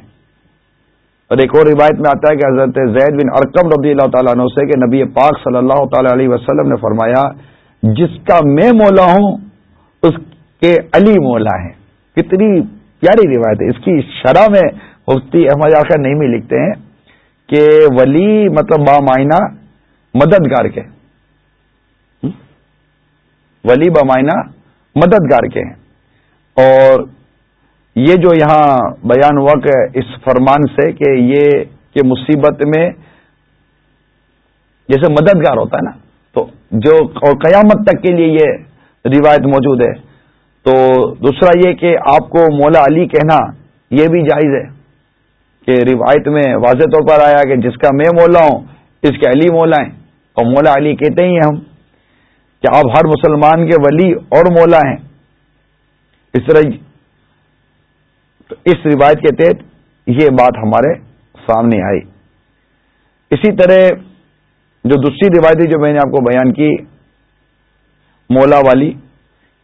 Speaker 1: اور ایک اور روایت میں آتا ہے کہ حضرت زید بن ارکم رضی اللہ تعالیٰ عنہ سے کہ نبی پاک صلی اللہ تعالی علیہ وسلم نے فرمایا، جس کا میں مولا ہوں، اس کے علی مولا ہیں۔ کتنی پیاری روایت ہے۔ اس کی شرح میں مفتی احمد آخر نہیں میں لکھتے ہیں کہ ولی مطلب بامائنہ مددگار کے ولی بامائنہ مددگار کے ہیں۔ اور یہ جو یہاں بیان ہوا کہ اس فرمان سے کہ یہ کہ مصیبت میں جیسے مددگار ہوتا ہے نا، تو جو اور قیامت تک کے لیے یہ روایت موجود ہے۔ تو دوسرا یہ کہ آپ کو مولا علی کہنا یہ بھی جائز ہے کہ روایت میں واضح طور پر آیا کہ جس کا میں مولا ہوں، اس کے علی مولا ہیں، اور مولا علی کہتے ہی ہیں ہم کہ آپ ہر مسلمان کے ولی اور مولا ہیں۔ اس طرح اس روایت کے تحت یہ بات ہمارے سامنے آئی۔ اسی طرح جو دوسری روایتی جو میں نے آپ کو بیان کی، مولا والی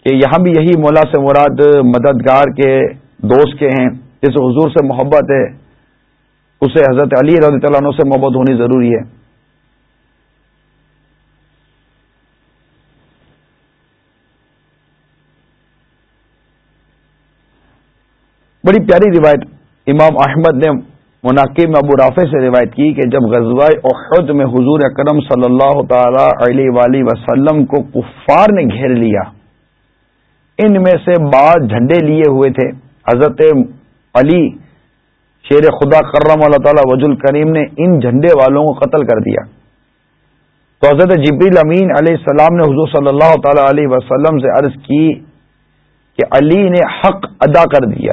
Speaker 1: کہ یہاں بھی یہی مولا سے مراد مددگار کے دوست کے ہیں، جس حضور سے محبت ہے، اسے حضرت علی رضی اللہ عنہ سے محبت ہونی ضروری ہے۔ بڑی پیاری روایت امام احمد نے مناقب میں ابو رافع سے روایت کی کہ جب غزوہ احد میں حضور اکرم صلی اللہ تعالی علیہ وآلہ وسلم کو کفار نے گھیر لیا ان میں سے بعض جھنڈے لیے ہوئے تھے۔ حضرت علی، شیر خدا کرم اللہ تعالی وج الکریم نے ان جھنڈے والوں کو قتل کر دیا۔ تو حضرت جبریل امین علیہ السلام نے حضور صلی اللہ تعالی علیہ وسلم سے عرض کی کہ علی نے حق ادا کر دیا۔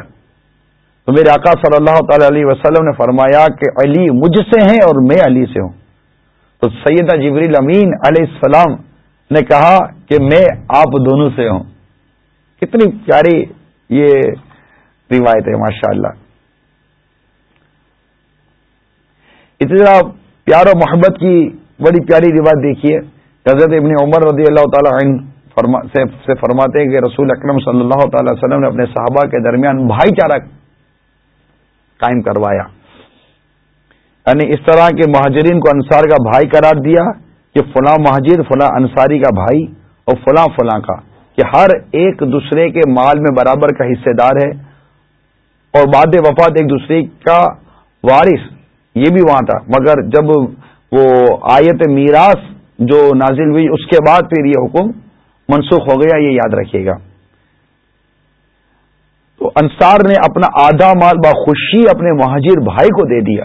Speaker 1: تو میرے آقا صلی اللہ تعالی علیہ وسلم نے فرمایا کہ علی مجھ سے ہیں اور میں علی سے ہوں۔ تو سیدہ جبریل امین علیہ السلام نے کہا کہ میں آپ دونوں سے ہوں۔ کتنی پیاری یہ روایت ہے ماشاء اللہ اتنا پیار و محبت کی بڑی پیاری روایت دیکھیے۔ حضرت ابن عمر رضی اللہ تعالی عنہ سے فرماتے ہیں کہ رسول اکرم صلی اللہ تعالی وسلم نے اپنے صحابہ کے درمیان بھائی چارہ قائم کروایا۔ یعنی اس طرح کے مہاجرین کو انصار کا بھائی قرار دیا کہ فلاں مہاجر، فلاں انصاری کا بھائی اور فلاں فلاں کا۔ کہ ہر ایک دوسرے کے مال میں برابر کا حصے دار ہے اور بعد وفات ایک دوسرے کا وارث، یہ بھی وہاں تھا۔ مگر جب وہ آیت میراث جو نازل ہوئی، اس کے بعد پھر یہ حکم منسوخ ہو گیا، یہ یاد رکھیے گا۔ تو انصار نے اپنا آدھا مال بخوشی اپنے مہاجر بھائی کو دے دیا۔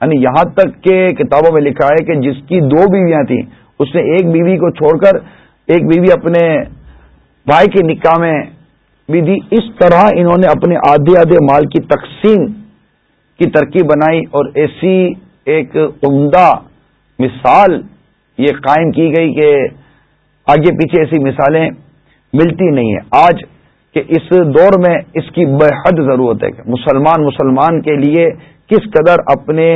Speaker 1: یعنی یہاں تک کہ کتابوں میں لکھا ہے کہ جس کی دو بیویاں تھیں، اس نے ایک بیوی کو چھوڑ کر ایک بیوی اپنے بھائی کے نکاح میں بھی دی۔ اس طرح انہوں نے اپنے آدھے آدھے مال کی تقسیم کی ترکیب بنائی اور ایسی ایک عمدہ مثال یہ قائم کی گئی کہ آگے پیچھے ایسی مثالیں ملتی نہیں ہیں۔ آج کہ اس دور میں اس کی بے حد ضرورت ہے کہ مسلمان مسلمان کے لیے کس قدر اپنے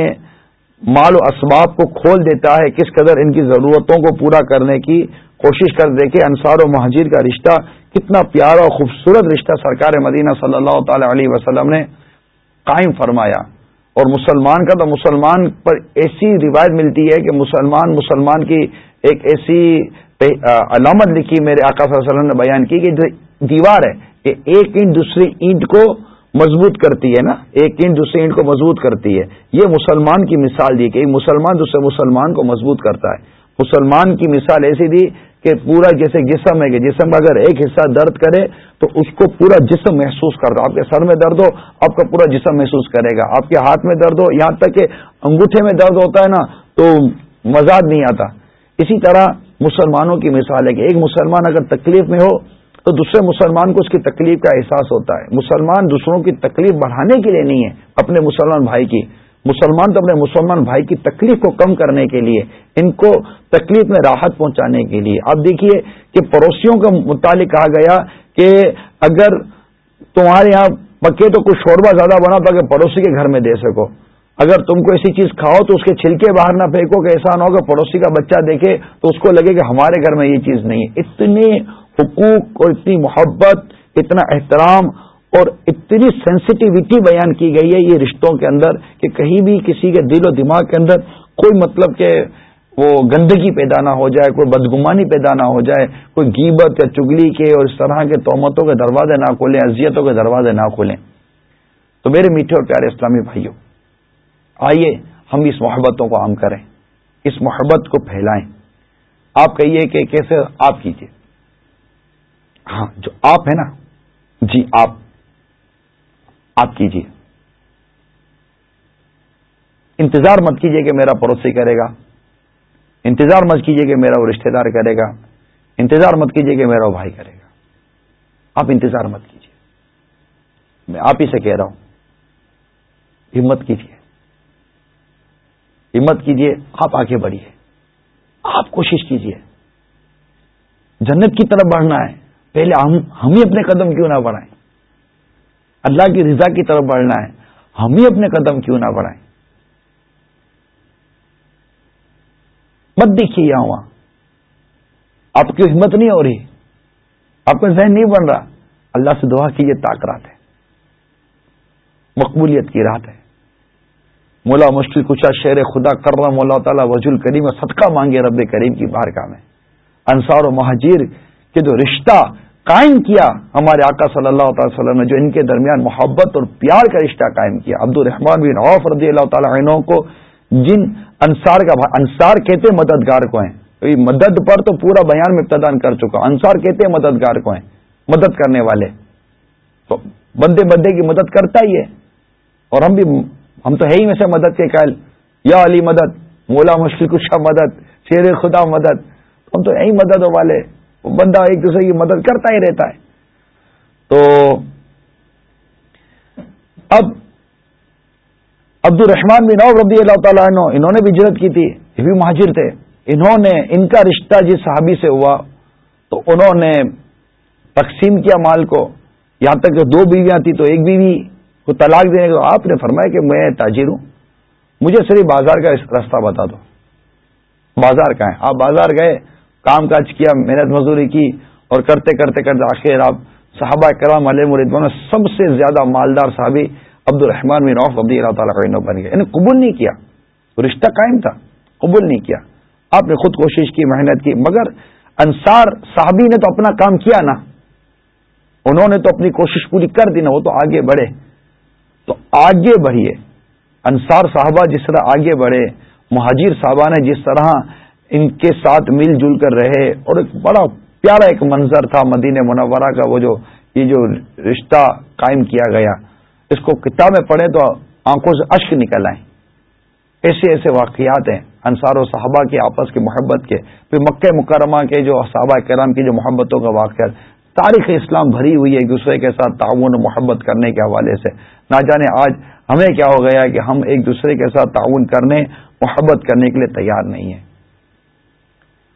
Speaker 1: مال و اسباب کو کھول دیتا ہے، کس قدر ان کی ضرورتوں کو پورا کرنے کی کوشش کر دیکھے انصار و مہاجر کا رشتہ کتنا پیارا اور خوبصورت رشتہ سرکار مدینہ صلی اللہ تعالی علیہ وسلم نے قائم فرمایا۔ اور مسلمان کا تو مسلمان پر ایسی روایت ملتی ہے کہ مسلمان مسلمان کی ایک ایسی علامت لکھی میرے آقا صلی اللہ علیہ وسلم نے بیان کی کہ دیوار ہے کہ ایک اینٹ دوسری اینٹ کو مضبوط کرتی ہے نا؟ ایک اینٹ دوسری اینٹ کو مضبوط کرتی ہے۔ یہ مسلمان کی مثال دی کہ مسلمان دوسرے مسلمان کو مضبوط کرتا ہے۔ مسلمان کی مثال ایسی دی کہ پورا جیسے جسم ہے کہ جسم اگر ایک حصہ درد کرے تو اس کو پورا جسم محسوس کرتا آپ کے سر میں درد ہو، آپ کا پورا جسم محسوس کرے گا۔ آپ کے ہاتھ میں درد ہو، یہاں تک کہ انگوٹھے میں درد ہوتا ہے نا، تو مزاج نہیں آتا۔ اسی طرح مسلمانوں کی مثال ہے کہ ایک مسلمان اگر تکلیف میں ہو، تو دوسرے مسلمان کو اس کی تکلیف کا احساس ہوتا ہے۔ مسلمان دوسروں کی تکلیف بڑھانے کے لیے نہیں ہے، اپنے مسلمان بھائی کی۔ مسلمان تو اپنے مسلمان بھائی کی تکلیف کو کم کرنے کے لیے، ان کو تکلیف میں راحت پہنچانے کے لیے۔ آپ دیکھیے کہ پڑوسیوں کے متعلق کہا گیا کہ اگر تمہارے یہاں پکے تو کچھ شوربہ زیادہ بنا تاکہ پڑوسی کے گھر میں دے سکو۔ اگر تم کو ایسی چیز کھاؤ تو اس کے چھلکے باہر نہ پھینکو کہ ایسا نہ ہو کہ پڑوسی کا بچہ دیکھے تو اس کو لگے کہ ہمارے گھر میں یہ چیز نہیں ہے۔ اتنے حقوق اور اتنی محبت، اتنا احترام اور اتنی سینسٹیوٹی بیان کی گئی ہے یہ رشتوں کے اندر کہ کہیں بھی کسی کے دل و دماغ کے اندر کوئی مطلب کہ وہ گندگی پیدا نہ ہو جائے، کوئی بدگمانی پیدا نہ ہو جائے، کوئی گیبت یا چگلی کے اور اس طرح کے تومتوں کے دروازے نہ کھولیں، اذیتوں کے دروازے نہ کھولیں۔ تو میرے میٹھے اور پیارے اسلامی بھائیوں آئیے ہم اس محبتوں کو عام کریں، اس محبت کو پھیلائیں۔ آپ کہیے کہ کیسے آپ کیجیے۔ ہاں جو آپ ہے نا جی آپ۔ آپ کیجیے انتظار مت کیجیے کہ میرا پڑوسی کرے گا۔ انتظار مت کیجیے کہ میرا وہ رشتے دار کرے گا۔ انتظار مت کیجیے کہ میرا وہ بھائی کرے گا۔ آپ انتظار مت کیجیے میں آپ ہی سے کہہ رہا ہوں۔ ہمت کیجیے ہمت کیجیے آپ آگے بڑھیے۔ آپ کوشش کیجیے جنت کی طرف بڑھنا ہے۔ پہلے ہم ہم ہی اپنے قدم کیوں نہ بڑھائیں؟ اللہ کی رضا کی طرف بڑھنا ہے۔ ہم ہی اپنے قدم کیوں نہ بڑھائیں؟ مت دیکھیے یہاں وہاں۔ آپ کی ہمت نہیں ہو رہی۔ آپ کا ذہن نہیں بن رہا۔ اللہ سے دعا کیجیے طاق رات ہے۔ مقبولیت کی رات ہے۔ مولا مشکل کچھ شیر خدا کر رہا مولا تعالیٰ وزول کریم، صدقہ مانگے رب کریم کی بارگاہ میں۔ انصار و مہاجر کے جو رشتہ قائم کیا ہمارے آقا صلی اللہ تعالی وسلم نے جو ان کے درمیان محبت اور پیار کا رشتہ قائم کیا۔ عبد الرحمان بن عوف رضی اللہ تعالیٰ عنہ کو جن انصار کا انصار کہتے مددگار کو ہیں۔ مدد پر تو پورا بیان میں کر چکا انصار کہتے مددگار کو ہیں، مدد کرنے والے۔ تو بندے بندے کی مدد کرتا ہی ہے۔ اور ہم بھی ہم تو ہے ہی میں سے مدد کے قائل۔ یا علی مدد، مولا مشکل کشا مدد، شیر خدا مدد۔ ہم تو یہی مدد والے۔ بندہ ایک دوسرے کی مدد کرتا ہی رہتا ہے۔ تو اب عبد الرحمان بن نو ربی اللہ تعالیٰ عنہ، انہوں نے بھی ہجرت کی تھی، یہ بھی مہاجر تھے۔ انہوں نے، ان کا رشتہ جس صحابی سے ہوا، تو انہوں نے تقسیم کیا مال کو۔ یہاں تک جو دو بیویاں تھیں، تو ایک بیوی کو طلاق دینے کو آپ نے فرمایا کہ میں تاجر ہوں۔ مجھے صرف بازار کا راستہ بتا دو۔ بازار کا ہے؟ آپ بازار گئے کام کاج کیا، محنت مزدوری کی اور کرتے کرتے کرتے آخر آپ صحابہ کرام علیہ مردمان سب سے زیادہ مالدار صحابی عبد الرحمان بن عوف عبدی اللہ تعالیٰ بن گئے۔ یعنی قبول نہیں کیا۔ رشتہ قائم تھا۔ قبول نہیں کیا۔ آپ نے خود کوشش کی، محنت کی، مگر انصار صحابی نے تو اپنا کام کیا نا۔ انہوں نے تو اپنی کوشش پوری کر دی نا، وہ تو آگے بڑھے۔ تو آگے بڑھیے۔ انصار صاحبہ جس طرح آگے بڑھے، مہاجر صاحبہ نے جس طرح ان کے ساتھ مل جل کر رہے اور ایک بڑا پیارا ایک منظر تھا مدینہ منورہ کا، وہ جو، یہ جو رشتہ قائم کیا گیا۔ اس کو کتابیں پڑھیں تو آنکھوں سے اشک نکل آئیں ایسے ایسے واقعات ہیں انصار و صحابہ کے، آپس کی محبت کے، پھر مکہ مکرمہ کے جو صحابہ کرام کی جو محبتوں کا واقعات تاریخ اسلام بھری ہوئی ہے ایک دوسرے کے ساتھ تعاون و محبت کرنے کے حوالے سے۔ نہ جانے آج ہمیں کیا ہو گیا کہ ہم ایک دوسرے کے ساتھ تعاون کرنے، محبت کرنے کے لیے تیار نہیں ہیں۔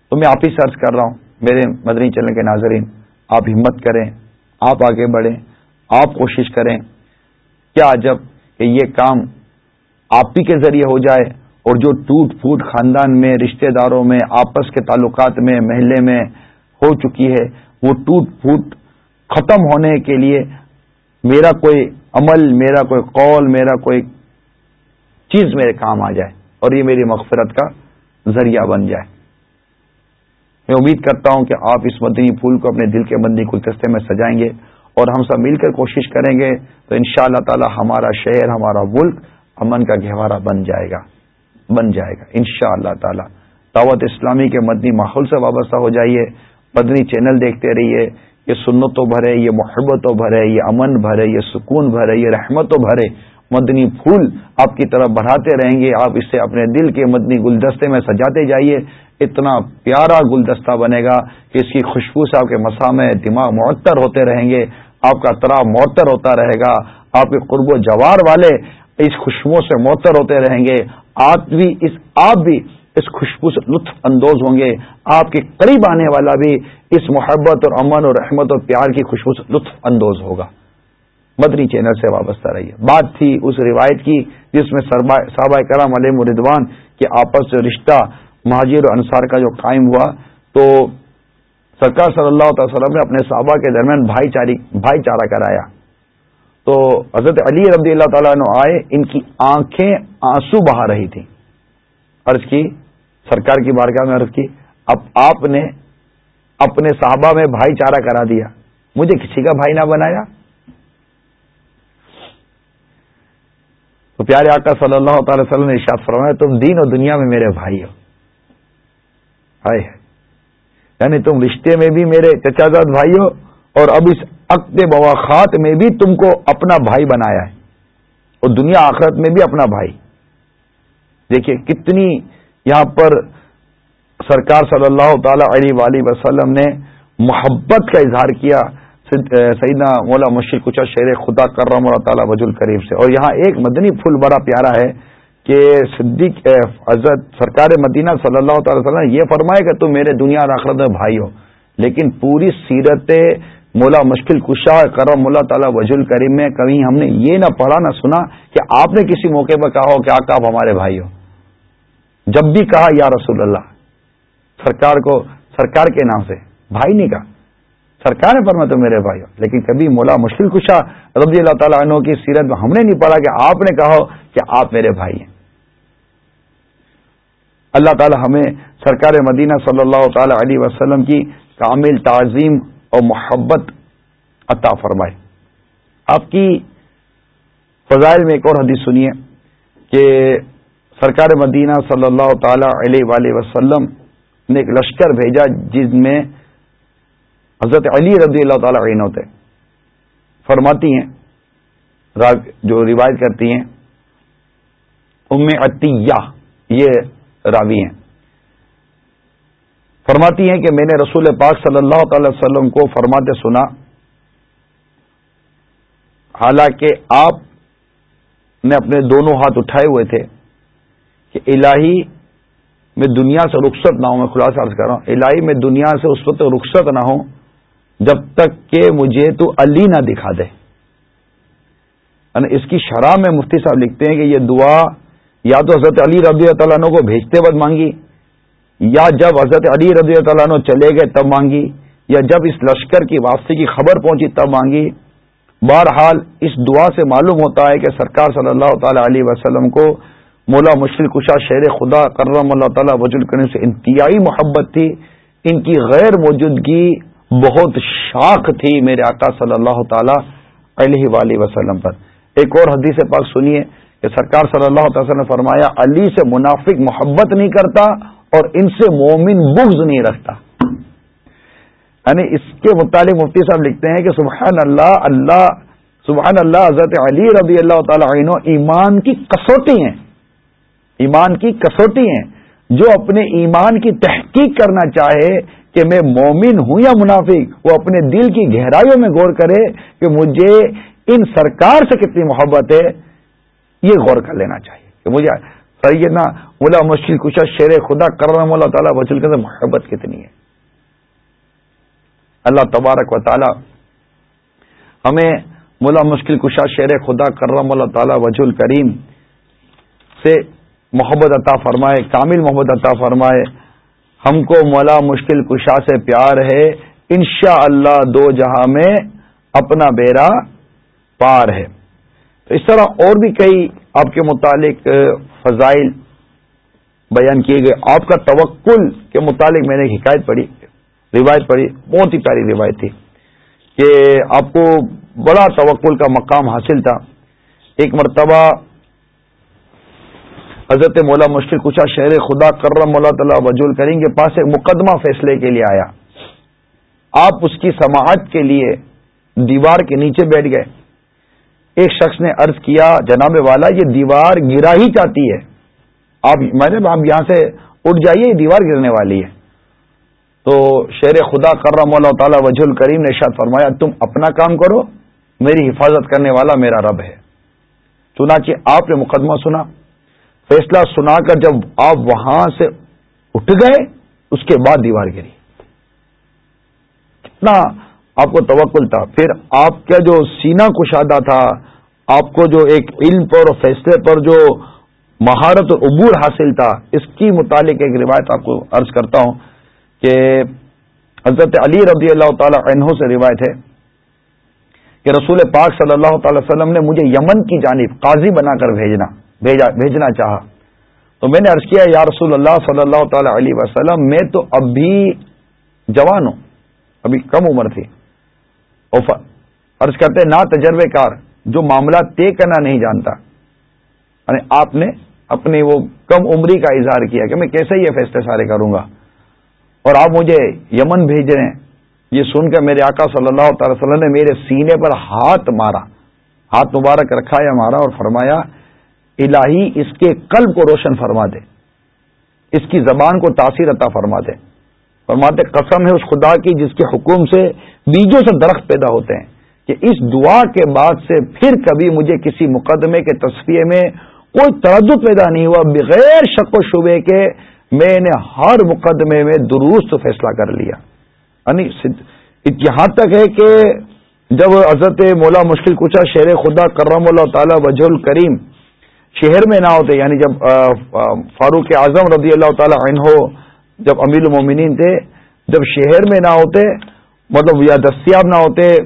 Speaker 1: تو میں آپ ہی سرچ کر رہا ہوں۔ میرے مدنی چلنے کے ناظرین، آپ ہمت کریں، آپ آگے بڑھیں، آپ کوشش کریں۔ کیا جبکہ یہ کام آپ ہی کے ذریعے ہو جائے اور جو ٹوٹ پھوٹ خاندان میں، رشتہ داروں میں، آپس کے تعلقات میں، محلے میں ہو چکی ہے، وہ ٹوٹ پھوٹ ختم ہونے کے لیے میرا کوئی عمل، میرا کوئی قول، میرا کوئی چیز میرے کام آ جائے اور یہ میری مغفرت کا ذریعہ بن جائے۔ میں امید کرتا ہوں کہ آپ اس مدنی پھول کو اپنے دل کے مدنی گلدستے میں سجائیں گے اور ہم سب مل کر کوشش کریں گے تو ان شاء اللہ تعالی ہمارا شہر، ہمارا ملک امن کا گہوارہ بن جائے گا، بن جائے گا ان شاء اللہ تعالی۔ دعوت اسلامی کے مدنی ماحول سے وابستہ ہو جائیے، مدنی چینل دیکھتے رہیے، یہ سنتوں بھرے، یہ محبتوں بھرے، یہ امن بھرے، یہ سکون بھرے، یہ رحمتوں بھرے، مدنی پھول آپ کی طرف بڑھاتے رہیں گے، آپ اسے اپنے دل کے مدنی گلدستے میں سجاتے جائیے۔ اتنا پیارا گلدستہ بنے گا کہ اس کی خوشبو سے آپ کے مسامے دماغ معطر ہوتے رہیں گے، آپ کا ترا معطر ہوتا رہے گا، آپ کے قرب و جوار والے اس خوشبو سے معطر ہوتے رہیں گے۔ آپ بھی اس، آپ بھی اس خوشبو سے لطف اندوز ہوں گے۔ آپ کے قریب آنے والا بھی اس محبت اور امن اور رحمت اور پیار کی خوشبو سے لطف اندوز ہوگا۔ مدنی چینل سے وابستہ رہیے۔ بات تھی اس روایت کی جس میں صحابہ کرام علیہ مردوان کے آپس سے رشتہ مہاجر و انصار کا جو قائم ہوا، تو سرکار صلی اللہ تعالی وسلم نے اپنے صحابہ کے درمیان بھائی چاری بھائی چارہ کرایا۔ تو حضرت علی ربی اللہ تعالیٰ نے آئے، ان کی آنکھیں آنسو بہا رہی تھیں۔ عرض کی، سرکار کی بارگاہ میں عرض کی، اب آپ نے اپنے صحابہ میں بھائی چارہ کرا دیا۔ مجھے کسی کا بھائی نہ بنایا۔ تو پیارے آقا صلی اللہ تعالی وسلم نے ارشاد فرمایا، تم دین اور دنیا میں میرے بھائی ہو۔ آئے یعنی تم رشتے میں بھی میرے چچا زاد بھائی ہو اور اب اس عقد بواخات میں بھی تم کو اپنا بھائی بنایا ہے۔ اور دنیا آخرت میں بھی اپنا بھائی۔ دیکھیے کتنی یہاں پر سرکار صلی اللہ تعالی علیہ وسلم نے محبت کا اظہار کیا سیدنا مولا مشرق کچھ شیر خدا کر رہا اللہ تعالیٰ وج الکریم سے۔ اور یہاں ایک مدنی پھول بڑا پیارا ہے۔ کہ صدیق حضرت سرکار مدینہ صلی اللہ تعالی وسلم یہ فرمائے کہ تم میرے دنیا اور آخرت میں بھائی ہو۔ لیکن پوری سیرت مولا مشکل کشا کرم اللہ تعالیٰ وج الکریم میں کبھی ہم نے یہ نہ پڑھا نہ سنا کہ آپ نے کسی موقع پر کہا ہو کہ آقا آپ ہمارے بھائی ہو۔ جب بھی کہا یا رسول اللہ، سرکار کو، سرکار کے نام سے، بھائی نہیں کہا۔ سرکار نے فرما تو میرے بھائی ہو۔ لیکن کبھی مولا مشکل کشا رضی اللہ تعالیٰ عنہ کی سیرت میں ہم نے نہیں پڑھا کہ آپ نے کہا ہو کہ آپ میرے بھائی ہیں۔ اللہ تعالی ہمیں سرکار مدینہ صلی اللہ تعالی علیہ وسلم کی کامل تعظیم اور محبت عطا فرمائے۔ آپ کی فضائل میں ایک اور حدیث سنیے کہ سرکار مدینہ صلی اللہ تعالی علیہ وسلم نے ایک لشکر بھیجا جس میں حضرت علی رضی اللہ تعالی عنہ ہوتے۔ فرماتی ہیں جو روایت کرتی ہیں، ام عطیہ، یہ راوی ہیں۔ فرماتی ہیں کہ میں نے رسول پاک صلی اللہ تعالی وسلم کو فرماتے سنا، حالانکہ آپ نے اپنے دونوں ہاتھ اٹھائے ہوئے تھے کہ الہی میں دنیا سے رخصت نہ ہوں، میں خلاصہ عرض کر رہا ہوں، الہی میں دنیا سے اس وقت رخصت نہ ہوں جب تک کہ مجھے تو علی نہ دکھا دے۔ یعنی اس کی شرح میں مفتی صاحب لکھتے ہیں کہ یہ دعا یا تو حضرت علی رضی اللہ تعالیٰ عنہ کو بھیجتے وقت مانگی، یا جب حضرت علی رضی اللہ تعالیٰ عنہ چلے گئے تب مانگی، یا جب اس لشکر کی واپسی کی خبر پہنچی تب مانگی۔ بہرحال اس دعا سے معلوم ہوتا ہے کہ سرکار صلی اللہ تعالی علیہ وسلم کو مولا مشکل کشا شیر خدا کرم اللہ تعالیٰ وجود کرنے سے انتہائی محبت تھی۔ ان کی غیر موجودگی بہت شاخ تھی میرے آقا صلی اللہ تعالی علیہ وآلہ وسلم پر۔ ایک اور حدیث پاک سنیے۔ کہ سرکار صلی اللہ تعالی وسلم نے فرمایا، علی سے منافق محبت نہیں کرتا اور ان سے مومن بغض نہیں رکھتا۔ یعنی اس کے متعلق مفتی صاحب لکھتے ہیں کہ سبحان اللہ اللہ، سبحان اللہ، حضرت علی رضی اللہ تعالی عنہ ایمان کی کسوٹی ہیں۔ ایمان کی کسوٹی ہیں۔ جو اپنے ایمان کی تحقیق کرنا چاہے کہ میں مومن ہوں یا منافق، وہ اپنے دل کی گہرائیوں میں غور کرے کہ مجھے ان سرکار سے کتنی محبت ہے۔ یہ غور کر لینا چاہیے کہ مجھے سیدنا ملا مشکل کشا شیر خدا کرم اللہ تعالیٰ وجل کے محبت کتنی ہے۔ اللہ تبارک و تعالی ہمیں ملا مشکل کشا شیر خدا کرم اللہ تعالیٰ وجل کریم سے محبت عطا فرمائے، کامل محبت عطا فرمائے۔ ہم کو مولا مشکل کشا سے پیار ہے۔ انشاء اللہ دو جہاں میں اپنا بیرا پار ہے۔ تو اس طرح اور بھی کئی آپ کے متعلق فضائل بیان کیے گئے۔ آپ کا توکل کے متعلق میں نے ایک حکایت پڑھی، روایت پڑھی، بہت ہی پیاری روایت تھی کہ آپ کو بڑا توکل کا مقام حاصل تھا۔ ایک مرتبہ حضرت مولا مشکل کچھ شہر خدا کرم مولا تعالیٰ وجول کریں گے، پاس ایک مقدمہ فیصلے کے لیے آیا۔ آپ اس کی سماعت کے لیے دیوار کے نیچے بیٹھ گئے۔ ایک شخص نے عرض کیا، جناب والا، یہ دیوار گرا ہی چاہتی ہے۔ آپ میں نے آپ یہاں سے اٹھ جائیے، یہ دیوار گرنے والی ہے۔ تو شیر خدا کرم مولا تعالیٰ وجول کریم نے شاید فرمایا، تم اپنا کام کرو، میری حفاظت کرنے والا میرا رب ہے۔ چنانچہ آپ نے مقدمہ سنا۔ فیصلہ سنا کر جب آپ وہاں سے اٹھ گئے، اس کے بعد دیوار گری۔ کتنا آپ کو توکل تھا۔ پھر آپ کا جو سینا کشادہ تھا، آپ کو جو ایک علم پر اور فیصلے پر جو مہارت اور عبور حاصل تھا، اس کی متعلق ایک روایت آپ کو عرض کرتا ہوں کہ حضرت علی رضی اللہ تعالی عنہ سے روایت ہے کہ رسول پاک صلی اللہ تعالی وسلم نے مجھے یمن کی جانب قاضی بنا کر بھیجنا بھیجنا چاہا۔ تو میں نے عرض کیا، یا رسول اللہ صلی اللہ تعالی علیہ وسلم، میں تو اب بھی جوان ہوں، ابھی کم عمر تھی۔ عرض کرتے نا تجربے کار، جو معاملہ طے کرنا نہیں جانتا۔ یعنی آپ نے اپنی وہ کم عمری کا اظہار کیا کہ میں کیسے یہ فیصلے سارے کروں گا۔ اور آپ مجھے یمن بھیج رہے ہیں۔ یہ سن کر میرے آقا صلی اللہ تعالی وسلم نے میرے سینے پر ہاتھ مارا۔ ہاتھ مبارک رکھا یا مارا اور فرمایا، الہی اس کے قلب کو روشن فرما دے۔ اس کی زبان کو تاثیر عطا فرما دے۔ فرماتے قسم ہے اس خدا کی جس کے حکم سے بیجوں سے درخت پیدا ہوتے ہیں کہ اس دعا کے بعد سے پھر کبھی مجھے کسی مقدمے کے تصفیے میں کوئی تردد پیدا نہیں ہوا، بغیر شک و شبے کے میں نے ہر مقدمے میں درست فیصلہ کر لیا۔ یعنی یہاں تک ہے کہ جب حضرت مولا مشکل کچا شہر خدا کرم اللہ تعالی وجہ الکریم شہر میں نہ ہوتے یعنی جب فاروق اعظم رضی اللہ تعالی عنہ جب امیر المومنین تھے، جب شہر میں نہ ہوتے مطلب یا دستیاب نہ ہوتے،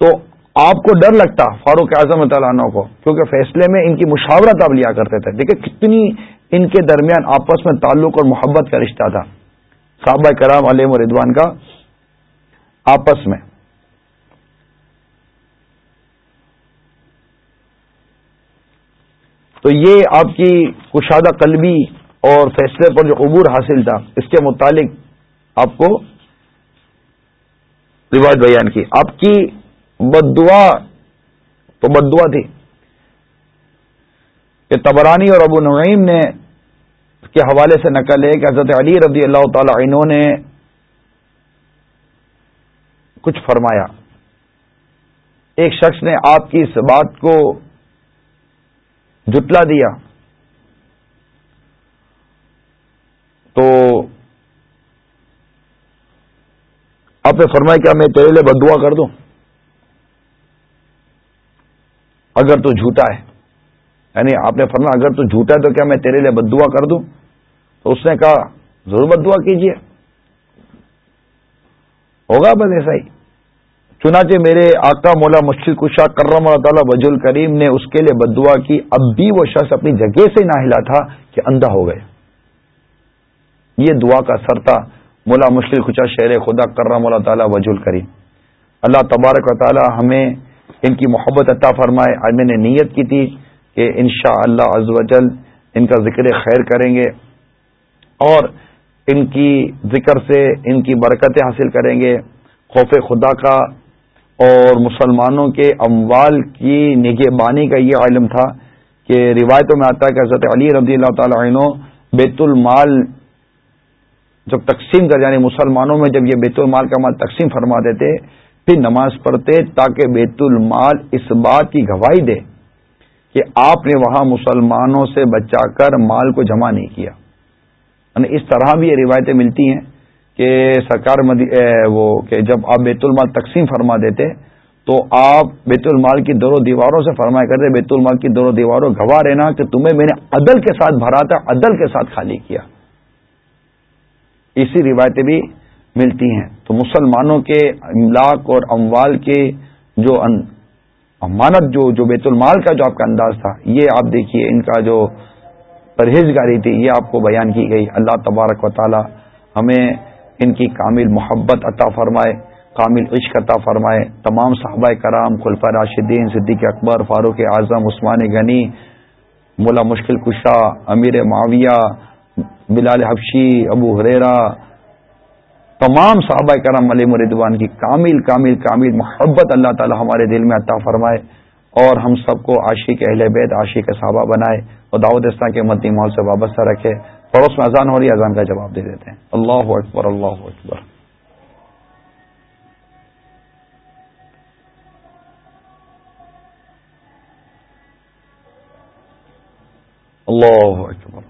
Speaker 1: تو آپ کو ڈر لگتا فاروق اعظم تعالیٰ عنہ کو، کیونکہ فیصلے میں ان کی مشاورت آپ لیا کرتے تھے۔ دیکھیں کتنی ان کے درمیان آپس میں تعلق اور محبت کا رشتہ تھا۔ صحابہ کرام علیم و ردوان کا آپس میں۔ تو یہ آپ کی کشادہ قلبی اور فیصلے پر جو عبور حاصل تھا، اس کے متعلق آپ کو روایت بیان کی۔ آپ کی بد دعا تو بد دعا تھی کہ تبرانی اور ابو نعیم نے کے حوالے سے نقل ہے کہ حضرت علی رضی اللہ تعالی عنہ نے کچھ فرمایا۔ ایک شخص نے آپ کی اس بات کو جٹلا دیا۔ تو آپ نے فرمایا کیا میں تیرے لیے بدعا کر دوں۔ اگر تو جھوٹا ہے۔ یعنی آپ نے فرمایا اگر تو جھوٹا ہے تو کیا میں تیرے لیے بدعا کر دوں؟ تو اس نے کہا، ضرور بدعا کیجیے ہوگا بس ایسا ہی۔ چنانچہ میرے آقا مولا مشکل کشا کرم اللہ تعالیٰ وج الکریم نے اس کے لیے بدعا کی۔ اب بھی وہ شخص اپنی جگہ سے نہ ہلا تھا کہ اندھا ہو گئے یہ دعا کا سر تھا۔ مولا مشکل کچا شہر خدا کرم اللہ تعالیٰ وج الکریم اللہ تبارک و تعالی ہمیں ان کی محبت عطا فرمائے۔ آج میں نے نیت کی تھی کہ انشاء اللہ از وجل ان کا ذکر خیر کریں گے اور ان کی ذکر سے ان کی برکتیں حاصل کریں گے۔ خوف خدا کا اور مسلمانوں کے اموال کی نگہبانی کا یہ علم تھا کہ روایتوں میں آتا ہے کہ حضرت علی رضی اللہ تعالی عنہ بیت المال جب تقسیم کر یعنی مسلمانوں میں جب یہ بیت المال کا مال تقسیم فرما دیتے، پھر نماز پڑھتے تاکہ بیت المال اس بات کی گواہی دے کہ آپ نے وہاں مسلمانوں سے بچا کر مال کو جمع نہیں کیا۔ یعنی اس طرح بھی یہ روایتیں ملتی ہیں کہ سرکار وہ کہ جب آپ بیت المال تقسیم فرما دیتے تو آپ بیت المال کی دونوں دیواروں سے فرمایا کرتے، بیت المال کی دونوں دیواروں گواہ رہنا کہ تمہیں میں نے عدل کے ساتھ بھرا تھا، عدل کے ساتھ خالی کیا۔ اسی روایتیں بھی ملتی ہیں۔ تو مسلمانوں کے املاک اور اموال کے جو امانت جو جو بیت المال کا جو آپ کا انداز تھا، یہ آپ دیکھیے، ان کا جو پرہیزگاری تھی، یہ آپ کو بیان کی گئی۔ اللہ تبارک و تعالی ہمیں ان کی کامل محبت عطا فرمائے، کامل عشق عطا فرمائے۔ تمام صحابہ کرام خلفہ راشدین، صدیق اکبر، فاروق اعظم، عثمان غنی، مولا مشکل کشا، امیر معاویہ بلال حفشی ابو حریرا تمام صحابہ کرام علی مردوان کی کامل کامل کامل محبت اللہ تعالی ہمارے دل میں عطا فرمائے اور ہم سب کو عاشق اہل بیت، عاشق صحابہ بنائے اور دعوت اسلام کے مدنی ماحول سے وابستہ رکھے۔ پڑوس میں اذان ہو رہی ہے، اذان کا جواب دے دیتے ہیں۔ اللہ اکبر اللہ اکبر۔ اللہ اکبر۔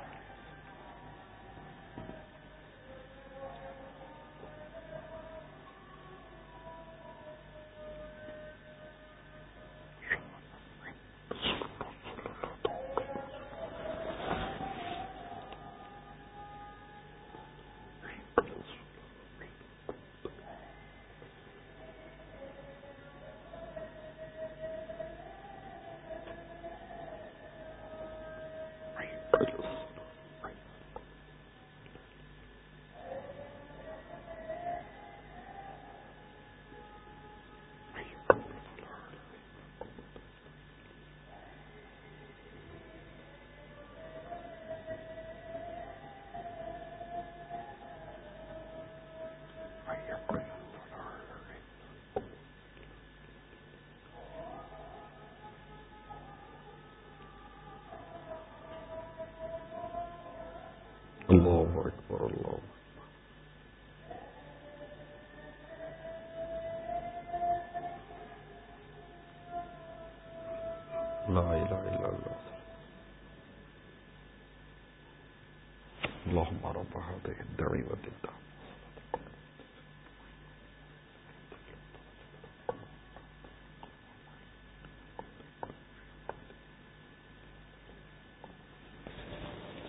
Speaker 1: اللہ
Speaker 2: اکبر اللہ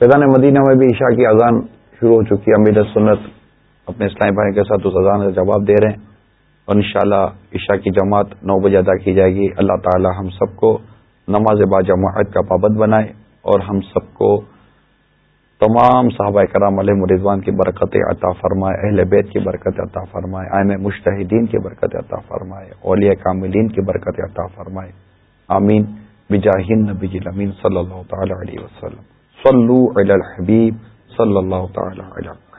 Speaker 1: فیضان مدینہ میں بھی عشاء کی اذان شروع ہو چکی ہے۔ امید سنت اپنے اسلامی بھائی کے ساتھ اس اذان کا جواب دے رہے ہیں اور انشاءاللہ عشاء کی جماعت نو بجے ادا کی جائے گی۔ اللہ تعالی ہم سب کو نماز با جماعت کا پابند بنائے اور ہم سب کو تمام صحابہ کرام علیہ مرضوان کی برکت عطا فرمائے، اہل بیت کی برکت عطا فرمائے آئم مشتحدین کی برکت عطا فرمائے، اولیاء کاملین کی برکت عطا فرمائے۔ آمین۔ بجاہین نبی امین، صلی اللہ تعالی علیہ وسلم۔ صلو علی الحبیب صلی اللہ تعالی علیہ